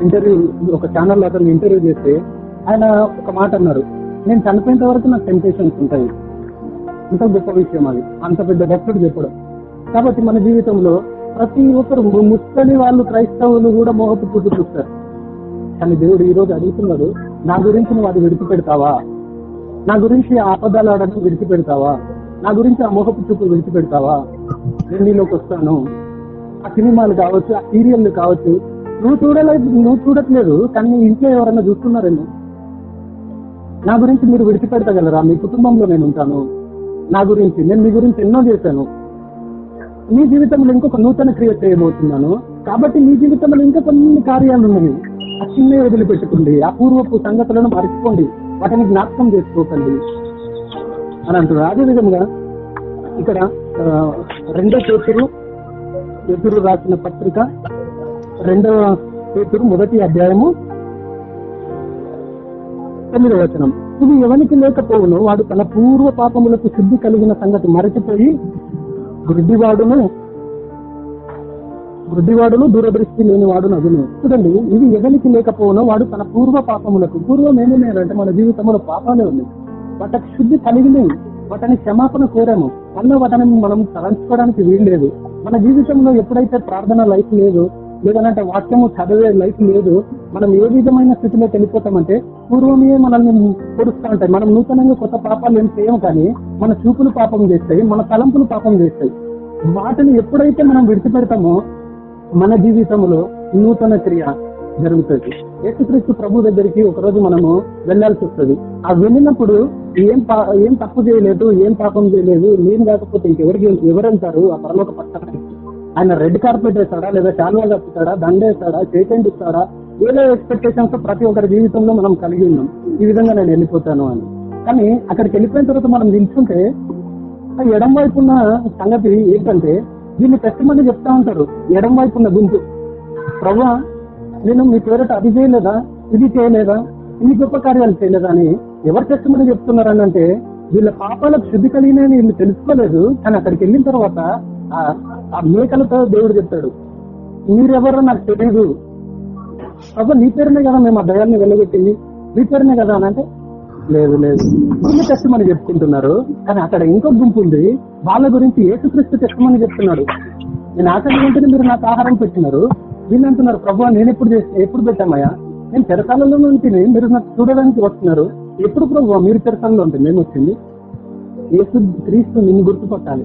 ఇంటర్వ్యూ ఒక ఛానల్ అతను ఇంటర్వ్యూ చేస్తే ఆయన ఒక మాట అన్నారు. నేను చనిపోయేంత వరకు నాకు టెంప్టేషన్స్ ఉంటాయి. అంత గొప్ప విషయం అది. అంత పెద్ద భక్తుడు చెప్పడం. కాబట్టి మన జీవితంలో ప్రతి ఒక్కరు ము- ముసలి వాళ్ళు క్రైస్తవులు కూడా మోహపు పుట్టు చూస్తారు. కానీ దేవుడు ఈ రోజు అడుగుతున్నాడు నా గురించి నువ్వు అది విడిచిపెడతావా? నా గురించి ఆపదాలు ఆడడం విడిచిపెడతావా? నా గురించి ఆ మోహపు చూపు విడిచిపెడతావా? నేను వస్తాను ఆ సినిమాలు కావచ్చు ఆ సీరియల్లు కావచ్చు నువ్వు చూడలేదు నువ్వు చూడట్లేదు కానీ నీ ఇంట్లో ఎవరైనా చూస్తున్నారేమో. నా గురించి మీరు విడిచిపెడతగలరా మీ కుటుంబంలో నేను ఉంటాను. నా గురించి నేను మీ గురించి ఎన్నో చేశాను. మీ జీవితంలో ఇంకొక నూతన క్రియ చేయబోతున్నాను. కాబట్టి మీ జీవితంలో ఇంకా కొన్ని కార్యాలు ఉన్నాయి. ఆ చిన్న వదిలిపెట్టుకోండి. ఆ పూర్వపు సంగతులను మర్చిపోండి. వాటిని జ్ఞాపకం చేసుకోకండి. అని అంటున్నారు అదే విధంగా ఇక్కడ రెండో పేతురు పేతురు రాసిన పత్రిక రెండవ పేతురు మొదటి అధ్యాయము తొమ్మిదవ వచనం. ఇది ఎవరికి లేకపోవును వాడు తన పూర్వ పాపములకు శుద్ధి కలిగిన సంగతి మరచిపోయి గుడ్డివాడును గుడ్డివాడును దూరదృష్టి లేని వాడు నదును చూడండి ఇది ఎవరికి లేకపోవునో వాడు తన పూర్వ పాపములకు పూర్వం ఏమీ లేదంటే మన జీవితంలో పాపాలే ఉన్నాయి వాటికి శుద్ధి కలిగినాయి వాటిని క్షమాపణ కోరాము. అన్న వాటిని మనం తలంచుకోవడానికి వీల్లేదు మన జీవితంలో ఎప్పుడైతే ప్రార్థన లైఫ్ లేదు లేదనంటే వాక్యము చదివే లైఫ్ లేదు మనం ఏ విధమైన స్థితిలో వెళ్ళిపోతామంటే పూర్వమే మనల్ని పొడుస్తూ ఉంటాయి. మనం నూతనంగా కొత్త పాపాలు ఏం చేయము కానీ మన చూపులు పాపం చేస్తాయి మన తలంపులు పాపం చేస్తాయి. వాటిని ఎప్పుడైతే మనం విడిచిపెడతామో మన జీవితంలో నూతన క్రియ జరుగుతుంది. యేసుక్రీస్తు ప్రభు దగ్గరికి ఒకరోజు మనము వెళ్ళాల్సి వస్తుంది. ఆ వెళ్ళినప్పుడు ఏం ఏం తప్పు చేయలేదు ఏం పాపం చేయలేదు నేను కాకపోతే ఇంకెవరికి ఎవరంటారు? ఆ పరలోక పట్టణానికి ఆయన రెడ్ కార్పెట్ వేస్తాడా లేదా శాల్వా కప్పుతాడా దండ వేస్తాడా చేతండి ఇస్తాడా? ఏదో ఎక్స్పెక్టేషన్స్ ప్రతి ఒక్కరి జీవితంలో మనం కలిగి ఉన్నాం. ఈ విధంగా నేను వెళ్ళిపోతాను అని. కానీ అక్కడికి వెళ్ళిపోయిన తర్వాత మనం నిల్చుంటే ఆ ఎడం వైపు ఉన్న సంగతి ఏంటంటే దీన్ని టెస్ట్ మంది చెప్తా ఉంటారు. ఎడం వైపు ఉన్న గుంపు. ప్రభా నేను మీ పేరట అది చేయలేదా? ఇది చేయలేదా? ఈ గొప్ప కార్యాలు చేయలేదా అని ఎవరు టెస్ట్ చెప్తున్నారని అంటే వీళ్ళ పాపాలకు శుద్ధి కలిగిన వీళ్ళు తెలుసుకోలేదు. కానీ అక్కడికి వెళ్ళిన తర్వాత ఆ- ఆ మేకలతో దేవుడు చెప్తాడు మీరెవరో నాకు తెలియదు అసలు నీ పేరునే కదా మేము ఆ దయాల్ని వెళ్ళగొట్టింది మీ పేరునే కదా అని అంటే లేదు లేదు. వీళ్ళు టెస్టమని చెప్పుకుంటున్నారు. కానీ అక్కడ ఇంకో గుంపు ఉంది. వాళ్ళ గురించి ఏసుక్రీస్తు టెస్టమని చెప్తున్నాడు. నేను ఆకలి ఉంటేనే మీరు నాకు ఆహారం పెట్టినారు. వీళ్ళు అంటున్నారు ప్రభు నేను ఎప్పుడు ఎప్పుడు పెట్టామయ్యా? నేను చెరకాలలో ఉంటే మీరు నాకు చూడడానికి వస్తున్నారు. ఎప్పుడు ప్రభు మీరు చెరకాలలో ఉంటే మేము వచ్చింది. యేసు క్రీస్తు నిన్ను గుర్తుపట్టాలి.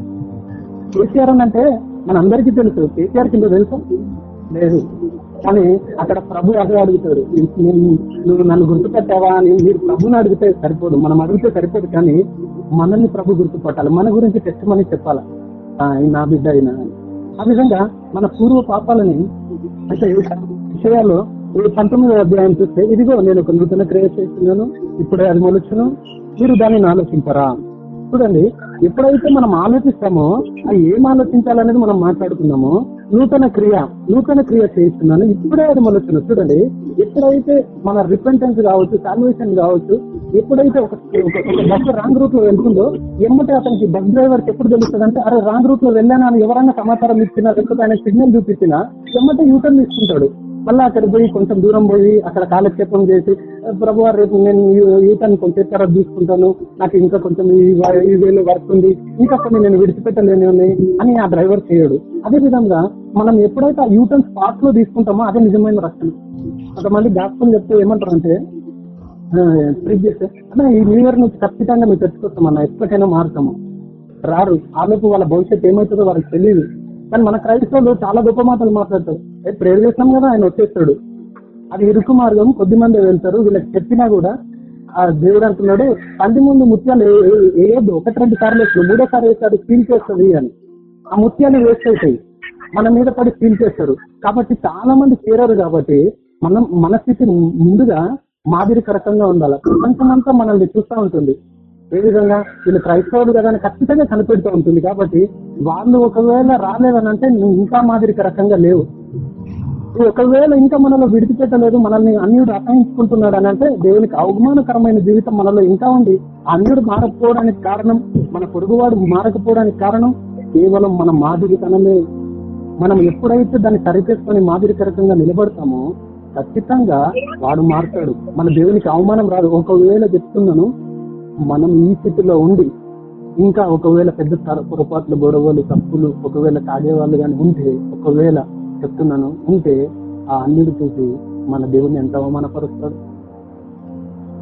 కేసీఆర్ అని అంటే మన అందరికీ తెలుసు. కేసీఆర్ కింద తెలుసా? లేదు. కానీ అక్కడ ప్రభు అదే అడుగుతాడు నువ్వు నన్ను గుర్తుపెట్టావా? అని మీరు ప్రభుని అడిగితే సరిపోదు. మనం అడిగితే సరిపోదు. కానీ మనల్ని ప్రభు గుర్తుపట్టాలి. మన గురించి తెచ్చమని చెప్పాలి? నా బిడ్డ అయినా అని. ఆ విధంగా మన పూర్వ పాపాలని అంటే విషయాలు విషయాల్లో ఈ పంతొమ్మిది అధ్యాయం చూస్తే ఇదిగో నేను ఒక నూతన క్రియ చేస్తున్నాను ఇప్పుడే అది మొలుచును మీరు దానిని ఆలోచించరా చూడండి ఎప్పుడైతే మనం ఆలోచిస్తామో అది ఏం ఆలోచించాలనేది మనం మాట్లాడుకున్నామో నూతన క్రియ నూతన క్రియ చేస్తున్నాను ఇప్పుడే అది మొలుచును చూడండి ఎప్పుడైతే మన రిపెంటెన్స్ కావచ్చు సాల్వేషన్ కావచ్చు ఎప్పుడైతే ఒక ఒక- బస్సు రాంగ్ రూట్లో వెళ్తుందో ఎమ్మటే అతనికి బస్ డ్రైవర్ ఎప్పుడు తెలుస్తుంది అంటే అరే రాంగ్ రూట్లో వెళ్ళాను అని ఎవరైనా సమాచారం ఇచ్చినా లేకపోతే ఆయన సిగ్నల్ చూపించినా ఎమ్మటే యూటర్న్ తీసుకుంటాడు. మళ్ళీ అక్కడ పోయి కొంచెం దూరం పోయి అక్కడ కాలక్షేపం చేసి ప్రభు రేపు నేను ఈతని కొంచెం తర్వాత తీసుకుంటాను? నాకు ఇంకా కొంచెం ఈ వేలో వర్క్ ఉంది. ఇంకా కొన్ని నేను విడిచిపెట్టలేని అని ఆ డ్రైవర్ చేయడు. అదే విధంగా మనం ఎప్పుడైతే ఆ యూటర్న్ స్పాట్లో తీసుకుంటామో అదే నిజమైన రక్షణ. కొంతమంది డాక్టర్ చెప్తే ఏమంటారు అంటే ట్రిప్ చేస్తే అన్న ఈ న్యూ ఇయర్ నుంచి ఖచ్చితంగా మేము తెచ్చుకొస్తామన్న ఎప్పటికైనా మారుతాము. రారు. ఆలోపు వాళ్ళ భవిష్యత్తు ఏమవుతుందో వాళ్ళకి తెలియదు కానీ మన క్రైస్తవులు చాలా గొప్ప మాటలు మాట్లాడతారు. ఏ ప్రేర్ చేస్తాం కదా ఆయన వచ్చేస్తాడు. అది ఇరుకు మార్గం కొద్ది మంది వెళ్తారు. వీళ్ళకి చెప్పినా కూడా ఆ దేవుడు అంటున్నాడు తండ్రి ముందు ముత్యాలు ఏ- ఏదో ఒకటి రెండు సార్లు వేస్తాడు. మూడోసారి వేస్తాడు ఫీల్ చేస్తుంది అని. ఆ ముత్యాలు వేస్ట్ అవుతాయి. మన మీద పడి ఫీల్ చేస్తారు. కాబట్టి చాలా మంది చేరారు కాబట్టి మనం మన స్థితి ముందుగా మాదిరికరకంగా ఉండాలి. ప్రపంచం అంతా మనల్ని చూస్తూ ఉంటుంది. ఏ విధంగా వీళ్ళు క్రైస్తవులు కదా అని ఖచ్చితంగా కనిపెడుతూ ఉంటుంది కాబట్టి వాళ్ళు ఒకవేళ రాలేదని అంటే నువ్వు ఇంకా మాదిరికరకంగా లేవు. ఒకవేళ ఇంకా మనలో విడిచిపెట్టలేదు మనల్ని అన్యుడు అసహించుకుంటున్నాడు అని అంటే దేవునికి అవమానకరమైన జీవితం మనలో ఇంకా ఉంది. అన్యుడు మారకపోవడానికి కారణం మన పొరుగువాడు మారకపోవడానికి కారణం కేవలం మన మాదిరితనమే. మనం ఎప్పుడైతే దాన్ని సరిచేసుకొని మాదిరికరకంగా నిలబడతామో ఖచ్చితంగా వాడు మారుతాడు. మన దేవునికి అవమానం రాదు. ఒకవేళ చెప్తున్నాను మనం ఈ స్థితిలో ఉండి ఇంకా ఒకవేళ పెద్ద పొరపాట్లు గొడవలు తప్పులు ఒకవేళ తాగేవాళ్ళు కానీ ఉంటే ఒకవేళ చెప్తున్నాను ఉంటే ఆ అన్నిటి చూసి మన దేవుని ఎంత అవమానపరుస్తాడు?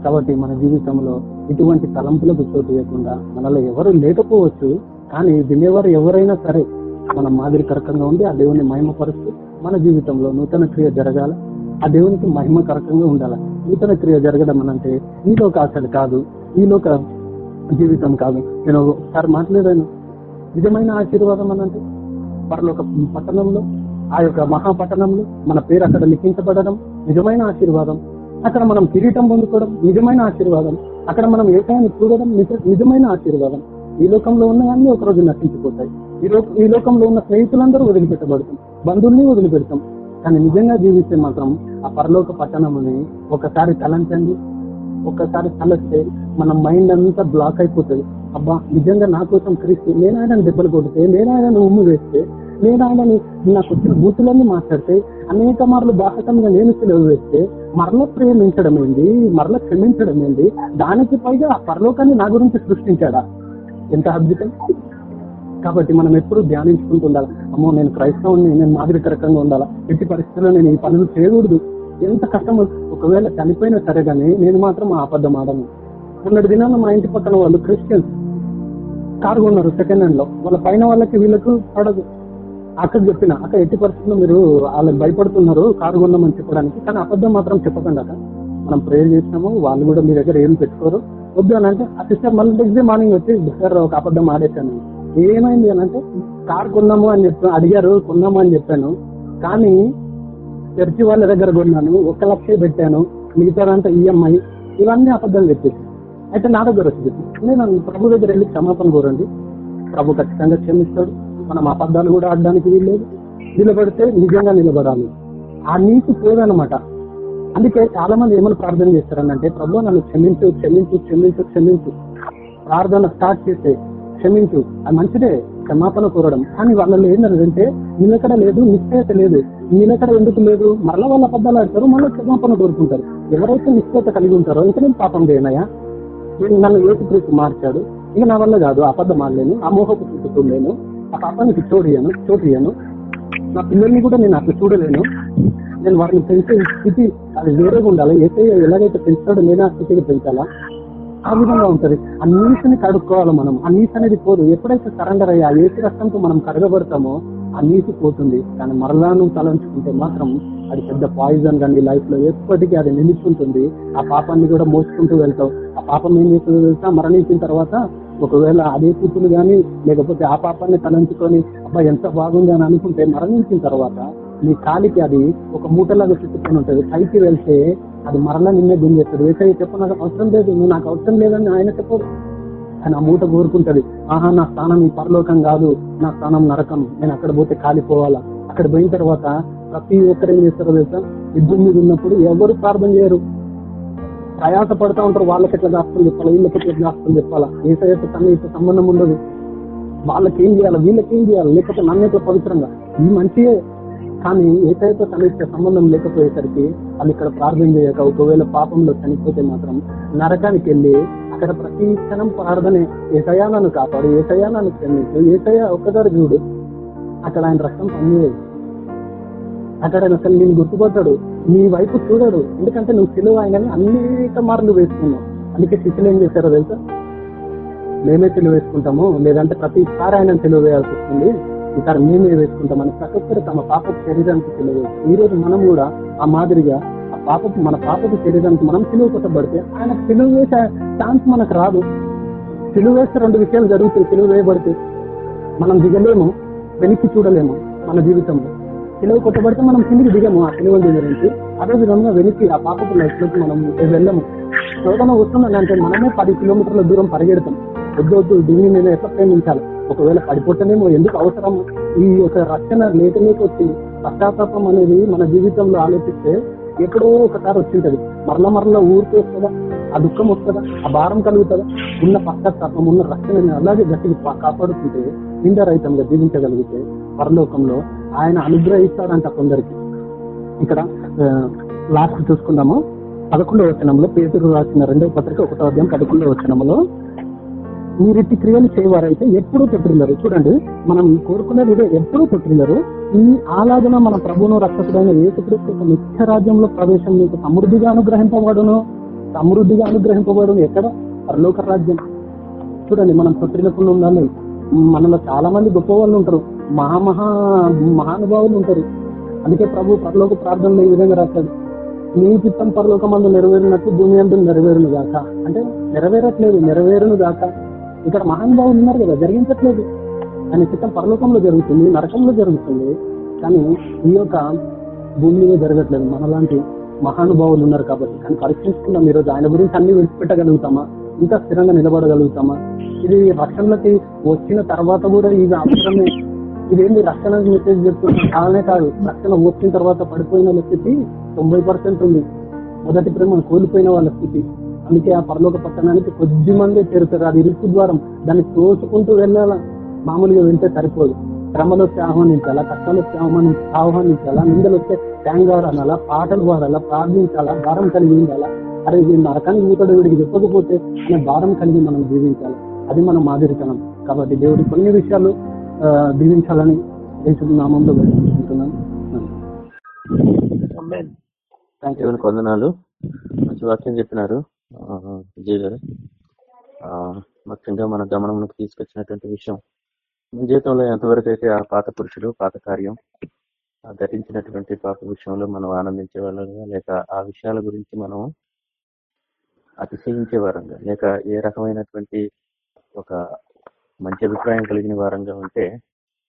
కాబట్టి మన జీవితంలో ఇటువంటి తలంపులకు చోటు లేకుండా మనలో ఎవరు లేకపోవచ్చు కానీ వినేవారు ఎవరైనా సరే మన మాదిరికరకంగా ఉండి ఆ దేవుని మహిమపరుస్తూ మన జీవితంలో నూతన క్రియ జరగాల. ఆ దేవునికి మహిమకరకంగా ఉండాలి. నూతన క్రియ జరగడం అనంటే ఈలోక ఆశలు కాదు. ఈ లోక జీవితం కాదు. నేను ఒకసారి మాట్లాడాను. నిజమైన ఆశీర్వాదం అనంటే పరలోక పట్టణంలో ఆ యొక్క మహాపట్టణంలో మన పేరు అక్కడ లిఖించబడడం నిజమైన ఆశీర్వాదం. అక్కడ మనం కిరీటం పొందుకోవడం నిజమైన ఆశీర్వాదం. అక్కడ మనం ఏకాన్ని చూడడం నిజమైన ఆశీర్వాదం. ఈ లోకంలో ఉన్నవన్నీ ఒక రోజు నశించిపోతాయి. ఈ లో ఈ లోకంలో ఉన్న స్నేహితులందరూ వదిలిపెట్టబడతాం. బంధువుల్ని వదిలిపెడతాం. కానీ నిజంగా జీవిస్తే మాత్రం ఆ పరలోక పట్టణంని ఒకసారి తలంచండి. ఒక్కసారి తలొస్తే మన మైండ్ అంతా బ్లాక్ అయిపోతుంది. అబ్బా నిజంగా నా కోసం క్రీస్తు నేను ఆయన దెబ్బలు కొడితే నేను ఆయన ఉమ్ము వేస్తే నేను ఆయనని నాకు వచ్చిన బూతులన్నీ మాట్లాడితే అనేక మార్లు బాహకంగా నేను సెలవు వేస్తే మరల ప్రేమించడం ఏంది? మరల క్షమించడం ఏంది? దానికి పైగా ఆ పరలోకాన్ని నా గురించి సృష్టించాడా? ఎంత అద్భుతం. కాబట్టి మనం ఎప్పుడు ధ్యానించుకుంటూ ఉండాలి. అమ్మో నేను క్రైస్తవుని నేను నాగరికరకంగా ఉండాలా? ఎట్టి పరిస్థితుల్లో నేను ఈ పనులు చేయకూడదు. ఎంత కష్టం ఒకవేళ చనిపోయినా సరే కానీ నేను మాత్రం ఆ అబద్ధం ఆడను. మొన్నటి దినాన మా ఇంటి పక్కన వాళ్ళు క్రిస్టియన్స్ కారు కొన్నారు సెకండ్ హ్యాండ్లో. వాళ్ళ పైన వాళ్ళకి వీళ్ళకు పడదు. అక్కడికి చెప్పిన అక్క ఎట్టి పరిస్థితుల్లో మీరు వాళ్ళకి భయపడుతున్నారు కారు కొన్నామని చెప్పడానికి కానీ అబద్ధం మాత్రం చెప్పకండి అక్క. మనం ప్రేయర్ చేసినాము వాళ్ళు కూడా మీ దగ్గర ఏం పెట్టుకోరు. వద్దు అని అంటే ఆ సిస్టర్ మళ్ళీ నెక్స్ట్ డే మార్నింగ్ వచ్చి సార్ ఒక అబద్ధం ఆడేశాను. ఏమైంది అని అంటే కార్ కొన్నాము అని చెప్పి అడిగారు కొన్నాము అని చెప్పాను. కానీ చర్చి వాళ్ళ దగ్గర కొన్నాను ఒక లక్ష పెట్టాను మిగతాదంతా ఈఎంఐ ఇవన్నీ అబద్ధాలు చెప్పేసి. అయితే నా దగ్గర వచ్చి చెప్పి నేను ప్రభు దగ్గర వెళ్ళి క్షమాపణ కోరండి. ప్రభు ఖచ్చితంగా క్షమిస్తాడు. మనం అబద్ధాలు కూడా ఆడడానికి వీల్లేదు. నిలబడితే నిజంగా నిలబడాలి. ఆ నీతి పోదనమాట అందుకే చాలా మంది ఏమని ప్రార్థన చేస్తారనంటే ప్రభు నన్ను క్షమించు క్షమించు క్షమించు క్షమించు. ప్రార్థన స్టార్ట్ చేస్తే క్షమించు. అది మంచిదే. క్షమాపణ కోరడం. కానీ వాళ్ళలో ఏంటంటే నిలకడ లేదు నిశ్చయత లేదు. నిలకడ ఎందుకు లేదు? మరల వాళ్ళ అబద్ధాలు ఆడతారు మళ్ళీ క్షమాపణ కోరుకుంటారు. ఎవరైతే నిశ్చయత కలిగి ఉంటారో ఇంకా నేను పాపం చేయనయా నేను నన్ను ఏసు ప్రీతి మార్చాడు? ఇక నా వల్ల కాదు అబద్ధం ఆడలేను ఆ మోహపు చుట్టూ లేను ఆ పాపానికి చోడియను చోటియను నా పిల్లల్ని కూడా నేను అట్లా చూడలేను. నేను వారిని పెంచే స్థితి అది వేరేగా ఉండాలి. ఏసై ఎలాగైతే పెంచాడో నేను ఆ స్థితిగా పెంచాలా? ఆ విధంగా ఉంటది. ఆ నీటిని కడుక్కోవాలి మనం. ఆ నీటి అనేది పోదు. ఎప్పుడైతే సరెండర్ అయ్యి ఆ ఏసి రక్తంతో మనం కడగబడతామో ఆ నీటి పోతుంది. కానీ మరలా నువ్వు తలంచుకుంటే మాత్రం అది పెద్ద పాయిజన్ కానీ లైఫ్లో. ఎప్పటికీ అది నిలుపుకుంటుంది ఆ పాపాన్ని కూడా మోసుకుంటూ వెళ్తావు. ఆ పాపం ఏం చేస్తుందో తెలుసా? మరణించిన తర్వాత ఒకవేళ అదే కూతురు కానీ లేకపోతే ఆ పాపాన్ని తలంచుకొని అబ్బా ఎంత బాగుంది అని అనుకుంటే మరణించిన తర్వాత నీ కాలికి అది ఒక మూటలాగా చుట్టుకొని ఉంటుంది. పైకి వెళ్తే అది మరలా నిన్నే గుంజేస్తాడు ఏసై చెప్పు నాకు అవసరం లేదు. నువ్వు నాకు అవసరం లేదని ఆయన చెప్పడు. అని ఆ మూట కోరుకుంటది. ఆహా నా స్థానం ఈ పరలోకం కాదు. నా స్థానం నరకం. నేను అక్కడ పోతే కాలిపోవాలా? అక్కడ పోయిన తర్వాత ప్రతి ఒక్కరు ఏం చేస్తారో తెలుసా? యుద్ధం మీద ఉన్నప్పుడు ఎవరు ప్రార్థన చేయరు. ప్రయాస పడతా ఉంటారు. వాళ్ళకి ఎట్లా దాస్తులు చెప్పాలా? వీళ్ళకి ఎట్లా దాస్తులు చెప్పాలా? ఏసైతే తన ఇటు సంబంధం ఉండదు. వాళ్ళకి ఏం చేయాలి? వీళ్ళకి ఏం చేయాలి? లేకపోతే నన్ను ఎట్లా పవిత్రంగా? ఈ మంచియే. కానీ ఏసైతే తనకి సంబంధం లేకపోయేసరికి వాళ్ళు ఇక్కడ ప్రార్థన చేయక ఒకవేళ పాపంలో చనిపోతే మాత్రం నరకానికి వెళ్ళి అక్కడ ప్రతి క్షణం ప్రార్థనే ఏసయా నన్ను కాపాడు ఏసయా నన్ను క్షమించు ఏసయ్య ఒక్కసారి చూడు. అక్కడ ఆయన రక్తం పనిచేయదు అక్కడ ఆయన అసలు నేను గుర్తుపడ్డాడు నీ వైపు చూడడు. ఎందుకంటే నువ్వు సిలువ ఆయనని అనేక మార్లు వేసుకున్నావు. అందుకే శిష్యులు ఏం చేశారో తెలుసా? మేమే తెలివేసుకుంటాము లేదంటే ప్రతిసారి ఆయన తెలివి ఇతర వస్తుంది ఈసారి మేమే వేసుకుంటామని ప్రతి ఒక్కరు తమ పాపపు శరీరానికి తెలియదు. ఈ రోజు మనం కూడా ఆ మాదిరిగా ఆ పాపపు మన పాపపు శరీరానికి మనం సిలువ కొట్టబడితే ఆయన తెలుగు వేసే ఛాన్స్ మనకు రాదు. సిలువ వేస్తే రెండు విషయాలు జరుగుతాయి. సిలువ వేయబడితే మనం దిగలేము వెనక్కి చూడలేము మన జీవితంలో. సిలువ కొట్టబడితే మనం కిందికి దిగము ఆ సిలువ గురించి. అదే విధంగా వెనక్కి ఆ పాపపు లైఫ్లోకి మనం వెళ్ళము. శోధన వస్తుందని అంటే మనమే పది కిలోమీటర్ల దూరం పరిగెడతాం. వద్దు వద్దు దీన్ని నేను ఎట్లా ప్రేమించాలి? ఒకవేళ పడిపోతేనేమో ఎందుకు అవసరం? ఈ యొక్క రక్షణ లేకలేక వచ్చి పశ్చాత్తాపం అనేది మన జీవితంలో ఆలోచిస్తే ఎక్కడో ఒకసారి వచ్చింటది. మరల మరల ఊరికి వస్తుందా? ఆ దుఃఖం వస్తుందా? ఆ భారం కలుగుతుందా? ఉన్న పశ్చాత్తాపం ఉన్న రక్షణని అలాగే గట్టిగా పా- కాపాడుకుంటే నిందరహితంగా జీవించగలిగితే పరలోకంలో ఆయన అనుగ్రహిస్తాడంట కొందరికి. ఇక్కడ లాస్ట్ చూసుకుందాము. పదకొండవ వచనంలో పేదలు రాసిన రెండవ పత్రిక ఒకటో అధ్యాయం పదకొండవ వచనంలో మీరిట్టి క్రియలు చేయవారైతే ఎప్పుడూ తొట్టిల్లరు చూడండి మనం కోరుకునేది ఇదే ఎప్పుడూ తొట్టిల్లరు ఈ ఆలాదన మన ప్రభువును రక్షకుడైన యేసుక్రీస్తు యొక్క నిత్య రాజ్యంలో ప్రవేశం మీకు సమృద్ధిగా అనుగ్రహింపబడును. సమృద్ధిగా అనుగ్రహింపబడును. ఎక్కడ? పరలోక రాజ్యం. చూడండి మనం తొట్టిల్లకుండా ఉండాలి. మనలో చాలా మంది గొప్ప వాళ్ళు ఉంటారు. మహా మహా మహానుభావులు ఉంటారు. అందుకే ప్రభు పరలోక ప్రార్థనలో ఈ విధంగా రాశాడు. నీ చిత్తం పరలోకమందు నెరవేరినట్టు భూమి అందు నెరవేరును గాక. అంటే నెరవేరట్లేదు నెరవేరును గాక. ఇక్కడ మహానుభావులు ఉన్నారు కదా జరిగించట్లేదు. ఆయన చిత్తం పరలోకంలో జరుగుతుంది నరకంలో జరుగుతుంది. కానీ ఈ యొక్క భూమి మీద జరగట్లేదు. మనలాంటి మహానుభావులు ఉన్నారు కాబట్టి. కానీ పరీక్షించుకున్నాం ఈరోజు. ఆయన గురించి అన్ని విడిచిపెట్టగలుగుతామా? ఇంకా స్థిరంగా నిలబడగలుగుతామా? ఇది రక్షణలకి వచ్చిన తర్వాత కూడా ఇది అవసరమే ఇదేంటి రక్షణ మెసేజ్ చెప్తున్నా? కాలనే కాదు. రక్షణ వచ్చిన తర్వాత పడిపోయిన వాళ్ళ స్థితి తొంభై పర్సెంట్ ఉంది. మొదటి ప్రేమ కోల్పోయిన వాళ్ళ స్థితి. అందుకే ఆ పరలోక పట్టణానికి కొద్ది మందే చేరుతారు అది ఇరుకు ద్వారం. దాన్ని తోసుకుంటూ వెళ్ళాలా? మామూలుగా వెళ్తే సరిపోదు. శ్రమలు వస్తే ఆహ్వానించాలా? కష్టాలు వస్తే ఆహ్వాని ఆహ్వానించాలా? నిందలు వస్తే ట్యాంగార్ అనాలా పాటలు పాడాలా ప్రార్థించాలా? భారం కలిగి ఉండాలా? అరే వీడు నరకానికి మూతడు వీడికి చెప్పకపోతే అనే భారం కలిగి మనం జీవించాలి. అది మన మాదిరితనం. కాబట్టి దేవుడు కొన్ని విషయాలు దీవించాలని యేసు నామంలో వేడుకుంటున్నాను. వందనాలు. మంచి వాక్యం చెప్పినారు. విజయ్ గారు? ముఖ్యంగా మన గమనంలోకి తీసుకొచ్చినటువంటి విషయం మన జీవితంలో ఎంతవరకు అయితే ఆ పాత పురుషులు పాత కార్యం ఆ ధరించినటువంటి పాప విషయంలో మనం ఆనందించే వాళ్ళగా లేక ఆ విషయాల గురించి మనం అతిశయించే వారంగా లేక ఏ రకమైనటువంటి ఒక మంచి అభిప్రాయం కలిగిన వారంగా ఉంటే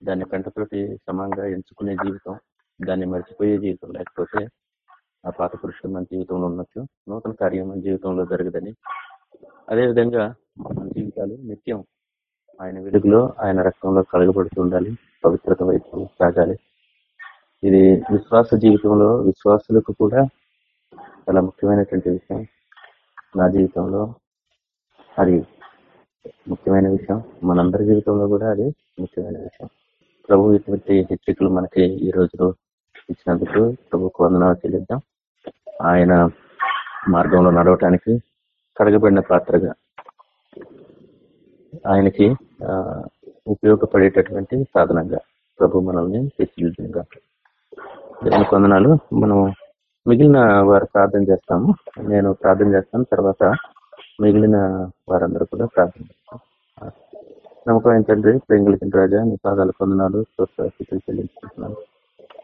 దాన్ని కంటతోటి సమంగా ఎంచుకునే జీవితం దాన్ని మర్చిపోయే జీవితం లేకపోతే ఆ పాత పురుషుడు మన జీవితంలో ఉన్నట్లు నూతన కార్యం మన జీవితంలో జరగదని. అదేవిధంగా మన జీవితాలు నిత్యం ఆయన వెలుగులో ఆయన రక్తంలో కలగబడుతూ ఉండాలి పవిత్రత వైపు సాగాలి. ఇది విశ్వాస జీవితంలో విశ్వాసులకు కూడా చాలా ముఖ్యమైనటువంటి విషయం. నా జీవితంలో అది ముఖ్యమైన విషయం. మనందరి జీవితంలో కూడా అది ముఖ్యమైన విషయం. ప్రభు ఇటువంటి హెచ్చరికలు మనకి ఈ రోజులో ఇచ్చినందుకు ప్రభుకు వందనాలు చెల్లిద్దాం. ఆయన మార్గంలో నడవటానికి కడగబడిన పాత్రగా ఆయనకి ఉపయోగపడేటటువంటి సాధనంగా ప్రభు మనల్ని తీర్చిదిద్దుగా దేవుని కొందనాలు మనం మిగిలిన వారు ప్రార్థన చేస్తాము. నేను ప్రార్థన చేస్తాను. తర్వాత మిగిలిన వారందరూ కూడా ప్రార్థన చేస్తాం నమ్మకం ఏంటంటే ప్రేంగులకి రాజా నీ పాదాలు కొందనాలు చెల్లించుకుంటున్నాను.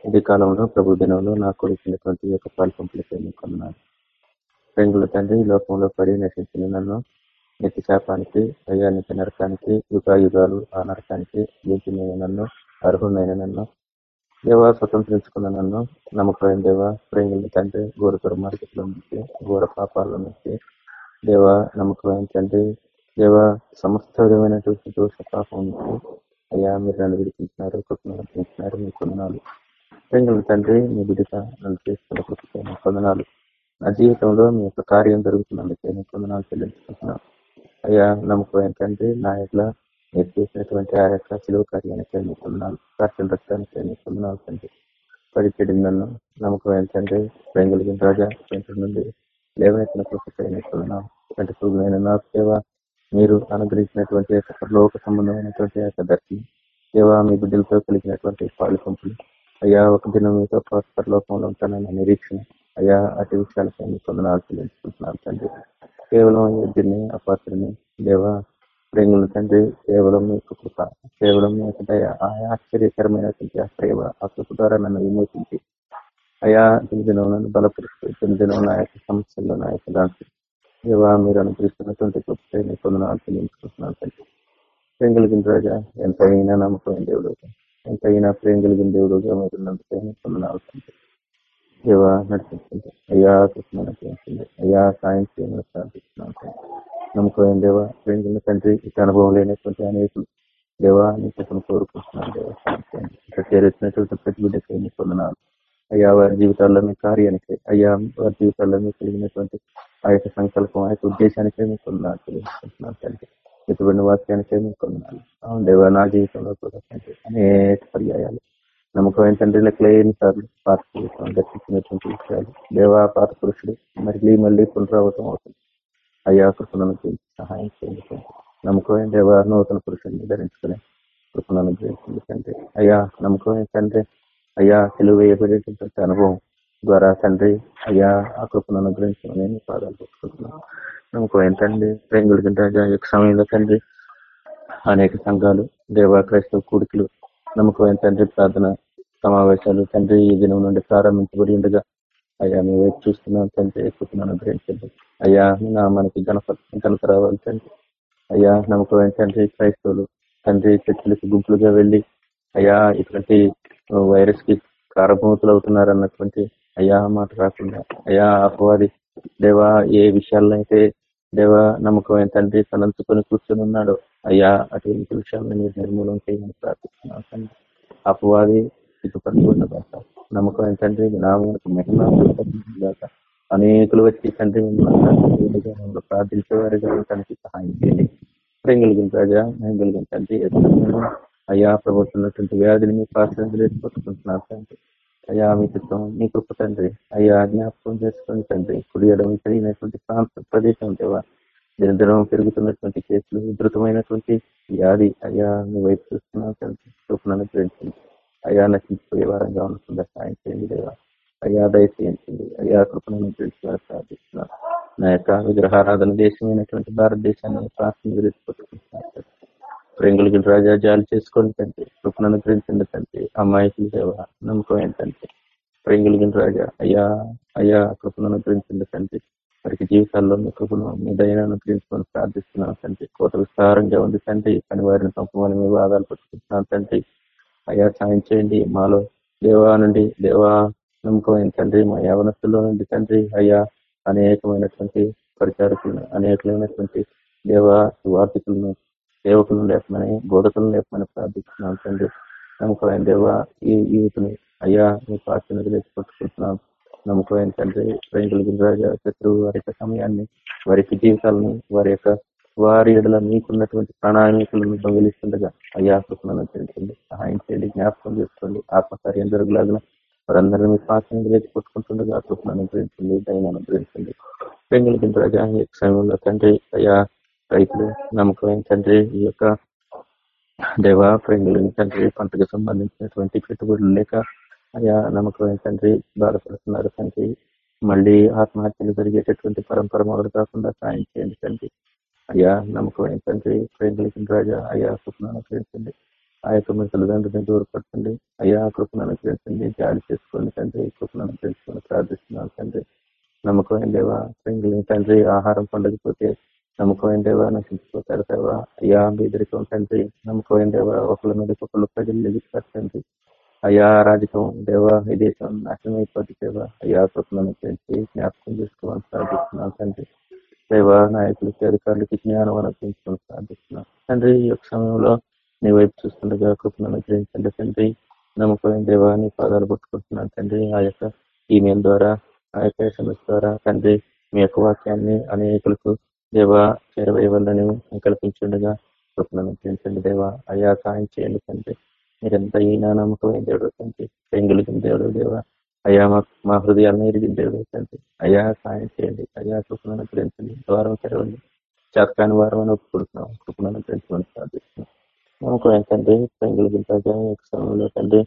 ఇది కాలంలో ప్రభు దినంలో నా వచ్చినటువంటి యొక్క పాలు పంపులకి నీకు తండ్రి ఈ లోకంలో పడి నశించిన నన్ను నిత్య శాపానికి అయ్యా నిత్య నరకానికి యుగాయుగాలు ఆ నరకానికి యోగ్యమైన నన్ను అర్హులైన నన్ను దేవ స్వతంత్రించుకున్న నన్ను నమ్మకమైన దేవ ప్రేంగుల తండ్రి ఘోర దుర్మార్గంలో నుంచి ఘోర పాపాల్లో నుంచి దేవ నమ్మకమైన తండ్రి దేవ సమస్త విధమైనటువంటి దోష పాపం నుంచి అయ్యా మీరు నన్ను విడిపించినారు కుటుంబం విడిపించినారు మీ ప్రేంగుల తండ్రి మీ బిడ్డక నన్ను చేసుకున్న కృపకి కొందనాలు నా జీవితంలో మీ యొక్క కార్యం జరుగుతున్నందుకే నేను కొందనాలు చెల్లించుకుంటున్నాను. అయ్యా నమ్మకం తండ్రి నా యొక్క మీరు చేసినటువంటి ఆ యొక్క సిలువ కార్యానికి మీ కొందనాలు కార్యం రక్తానికి మీ కొందనాలు తండ్రి. పడిచెడి నన్ను నమ్మకమైన తండ్రి ప్రేంగులగిన రాజా వెంట నుండి లేవనెత్తిన కృపకై మీ కొందనాలు కంటి చూడమైన నా సేవ మీరు అనుగ్రహించినటువంటి లోక సంబంధమైనటువంటి యొక్క దర్శనం. సేవ మీ బిడ్డలతో కలిగినటువంటి పాలు పంపులు. అయ్యా ఒక దినం మీతో పాటు లోకంలో ఉంటానన్న నిరీక్షణ అయ్యా అటు విషయాలపై కొందనాలు చెల్లించుకుంటున్నాను తండ్రి. కేవలం యుద్ధిని అపాత్రని దేవా ప్రేంగుల తండ్రి కేవలం మీ యొక్క కృప కేవలం మీ యొక్క ఆశ్చర్యకరమైనటువంటి ఆ ప్రేమ ఆ కృప ద్వారా నన్ను విమోచించి. అయా దినదినం నన్ను బలపరుస్తూ దినదినం నా యొక్క సమస్యల్లో నా యొక్క దాంట్లో. దేవా మీరు అనుగ్రహిస్తున్నటువంటి కృపపై మీ కొందనాలు చెల్లించుకుంటున్నాను తండ్రి. ప్రేంగుల కలిగిన రాజా ఎంతైనా నమ్మకం దేవుడు. ఎంతైనా ప్రేమ కలిగిన దేవుడు మీరు ఉన్నందుకే నడిపించండి. అయ్యా కృష్ణ నడిపించండి అయ్యా సాయం చేయమని ప్రార్థిస్తున్నాను నమ్మకం దేవ ప్రేమ కలిగిన తండ్రి ఇక అనుభవం లేనటువంటి అనేకులు. దేవా నీ కోసం కోరుకుంటున్నాను దేవ సాయం చేయండి. ఇక్కడ చేరుతున్నటువంటి ప్రతి బిడ్డకై నీ కొందనాలు అయ్యా వారి జీవితాల్లో మీ కార్యానికి. అయ్యా వారి జీవితాల్లో మీకు కలిగినటువంటి ఆ యొక్క సంకల్పం ఆ యొక్క ఉద్దేశానికే మీకు కొందనాలు తెలియజేస్తున్నాను తండ్రి. ఇటువంటి వాక్యాన్ని మీకు అవును దేవా నా జీవితంలో కూడా అనేక పర్యాయాలు. నమ్మకమైన ఏంటంటే లెక్కలేని సార్లు పాత జీవితం దర్శించినటువంటి విషయాలు. దేవా పాత పురుషుడు మళ్ళీ మళ్ళీ పునరావృతం అవుతుంది. అయ్యా కృపణను సహాయం చేయండి. తండ్రి. నమ్మకమైన నూతన పురుషుడిని ధరించుకునే కృపణను గ్రహించండి అయ్యా నమ్మకమైన తండ్రి అయ్యా తెలివేయబడేటువంటి అనుభవం ద్వారా తండ్రి అయ్యా ఆ కృపను అనుగ్రహించమని నేను పాదాలు పెట్టుకుంటున్నాను. నమ్మకం తండ్రి ప్రేంగులకి రాజా యొక్క సమయంలో తండ్రి అనేక సంఘాలు దేవా క్రైస్తవ కూడికలు నమ్మకం తండ్రి ప్రార్థన సమావేశాలు తండ్రి ఈ దినం నుండి ప్రారంభించబడి ఉండగా అయ్యా మీ వైపు చూస్తున్నాం తండ్రి కృపను అనుగ్రహించండి. అయ్యా నా మనకి ఘనత గణత రావాలి తండ్రి. అయ్యా నమ్మకం తండ్రి క్రైస్తవులు తండ్రి చర్చలకు గుంపులుగా వెళ్ళి అయ్యా ఇటువంటి వైరస్కి కారభూతులు అవుతున్నారన్నటువంటి అయ్యా మాట రాకుండా. అయ్యా అపవాది దేవా ఏ విషయాల్లో అయితే దేవా నమ్మకమైన తండ్రి తలంచుకొని కూర్చొని ఉన్నాడు అయ్యా అటువంటి విషయాలను మీరు నిర్మూలన చేయమని ప్రార్థిస్తున్నాను తండ్రి. అపవాది సిగ్గుపడుతున్నదాక నమ్మకమైన తండ్రి నామకు మహిళ అనేకులు వచ్చి తండ్రి మిమ్మల్ని ప్రార్థించేవారుగా తనకి సహాయం చేయండి. ప్రేంగలిగిన రాజా నేను కలిగిన తండ్రి ఎదురు అయ్యా ప్రభుత్వటువంటి వ్యాధిని మీరు పాత్రకుంటున్నారు తండ్రి. అయ్యా మీ నీ కృప తండ్రి. అయ్యా జ్ఞాపకం చేసుకుని తండ్రి కుడియడం కలిగినటువంటి ప్రాంత ప్రదేశం దేవా నిరంతరం పెరుగుతున్నటువంటి కేసులు ఉధృతమైనటువంటి వ్యాధి అయ్యా మీ వైపు చూస్తున్నాం తండ్రి. కృపను ప్రేమించండి అయ్యా నశించిపోయే వారంగా ఉంటుంది సాయం చేయండి దేవా. అయ్యా దయచేయించండి అయ్యా కృపణను ప్రేమించాలని ప్రార్థిస్తున్నాను నా యొక్క విగ్రహారాధన దేశమైనటువంటి భారతదేశాన్ని ప్రార్థన గురించి ప్రేంగులకి రాజా జాలి చేసుకోండి తండ్రి కృపను అనుగ్రహించండి తండ్రి అమ్మాయికి దేవ నమ్మకం ఏంటంటే ప్రేంగులకి రాజా అయ్యా అయ్యా కృపను అనుగ్రహించండి తండ్రి. వారికి జీవితాల్లో మీ కృపను మీ దయను అనుగ్రహించుకొని ప్రార్థిస్తున్నాను తండ్రి. కోట విస్తారంగా ఉంది తండ్రి. కానీ వారిని పంపమని మీ వాదాలు పట్టుకుంటున్నాను తండ్రి. అయ్యా సాయం చేయండి మాలో. దేవా నుండి దేవా నమ్మకమైన తండ్రి? మా యవనస్తుల్లో నుండి తండ్రి. అయ్యా అనేకమైనటువంటి పరిచారకులను అనేకమైనటువంటి దేవా వార్తికులను సేవకులను లేపమని బోధకులను లేపమని ప్రార్థిస్తున్నాం తండ్రి. నమ్మకమైన దేవ ఈ యూత్ని అయ్యా మీ పార్టీని పట్టుకుంటున్నాం నమ్మకమైన తండ్రి ప్రేమికుల గురిరాజా శత్రువు వారి యొక్క సమయాన్ని వారి యొక్క జీవితాలను వారి యొక్క వారి ఎడల మీకున్నటువంటి ప్రణాళికలను దొంగిలిస్తుండగా అయ్యా కృపణను తెలుసండి సహాయం చేయండి జ్ఞాపకం చేసుకోండి ఆత్మకార్యం జరుగులాగిన వారందరినీ మీ పాత్రను గ్రహించి కొట్టుకుంటుండగా కృపణను గ్రహించండి దయను గ్రహించండి ప్రేమికుల రాజా సమయంలో తండ్రి అయ్యా రైతులు నమ్మకమైన తండ్రి ఈ యొక్క దేవ ప్రేమికుల తండ్రి పంటకు సంబంధించినటువంటి పెట్టుబడులు లేక అయ్యా నమ్మకమైన తండ్రి బాధపడుతున్నారు తండ్రి మళ్ళీ ఆత్మహత్యలు జరిగేటటువంటి పరంపర మొదలు కాకుండా సాయం చేయండి తండ్రి. అయ్యా నమ్మకమైన తండ్రి ప్రేమికులకి రాజా అయ్యా కృపను అనుగ్రహించండి ఆ యొక్క మీ తల్లిదండ్రులను దూరపరచండి. అయ్యా కృపను అనుగ్రహించండి జాలి చేసుకోండి తండ్రి. కృపను అనుగ్రహించుకొని ప్రార్థిస్తున్నాను తండ్రి. నమ్మకమైన దేవా ప్రేమికులని తండ్రి ఆహారం పండకపోతే నమ్మకమైన దేవా నశించిపోతారు దేవా. అయ్యా బీదరికం తండ్రి నమ్మకమైన దేవా. ఒకళ్ళ మీద ఒకళ్ళు ప్రజలు ఎదుగుతారు తండ్రి. అయ్యా రాజకం దేవా ఈ దేశం నాశనం అయిపోతుంది దేవా. అయ్యా కృపణను పెంచి జ్ఞాపకం చేసుకోవాలని ప్రార్థిస్తున్నాను తండ్రి. దేవా నాయకులకి అధికారులకి జ్ఞానం అనుగ్రహించుకోవాలని ప్రార్థిస్తున్నాను తండ్రి ఈ యొక్క సమయంలో నీ వైపు చూస్తుండగా కృపణను అనుగ్రహించండి తండ్రి. నమ్మకమైన దేవా నీ పాదాలు పట్టుకుంటున్నాను తండ్రి. ఆ యొక్క ఈమెయిల్ ద్వారా ఆ యొక్క ఎస్ఎంఎస్ ద్వారా తండ్రి మీ యొక్క వాక్యాన్ని అనేకులకు దేవా చేరవేయవల్లని కల్పించుండగా కృపణను అనుగ్రహించండి దేవా. అయ్యా సాయం చేయండి తండ్రి. మీరెంత ఈనా నమ్మకమైన దేవుడు తండ్రి. పెంగులిగిన దేవుడు దేవా. అయ్యా మా మా హృదయాలను ఎరిగిన దేవుడు తండ్రి. అయ్యా సాయం చేయండి. అయ్యా కృపణను అనుగ్రహించండి ద్వారం తెరవండి. చేతకాని వారం అని ఒప్పుకుంటున్నాం కృపణను అనుగ్రహించమని ప్రార్థిస్తున్నాం. నమ్మకం ఏంటంటే ప్రేంగులు సమయంలో తండ్రి.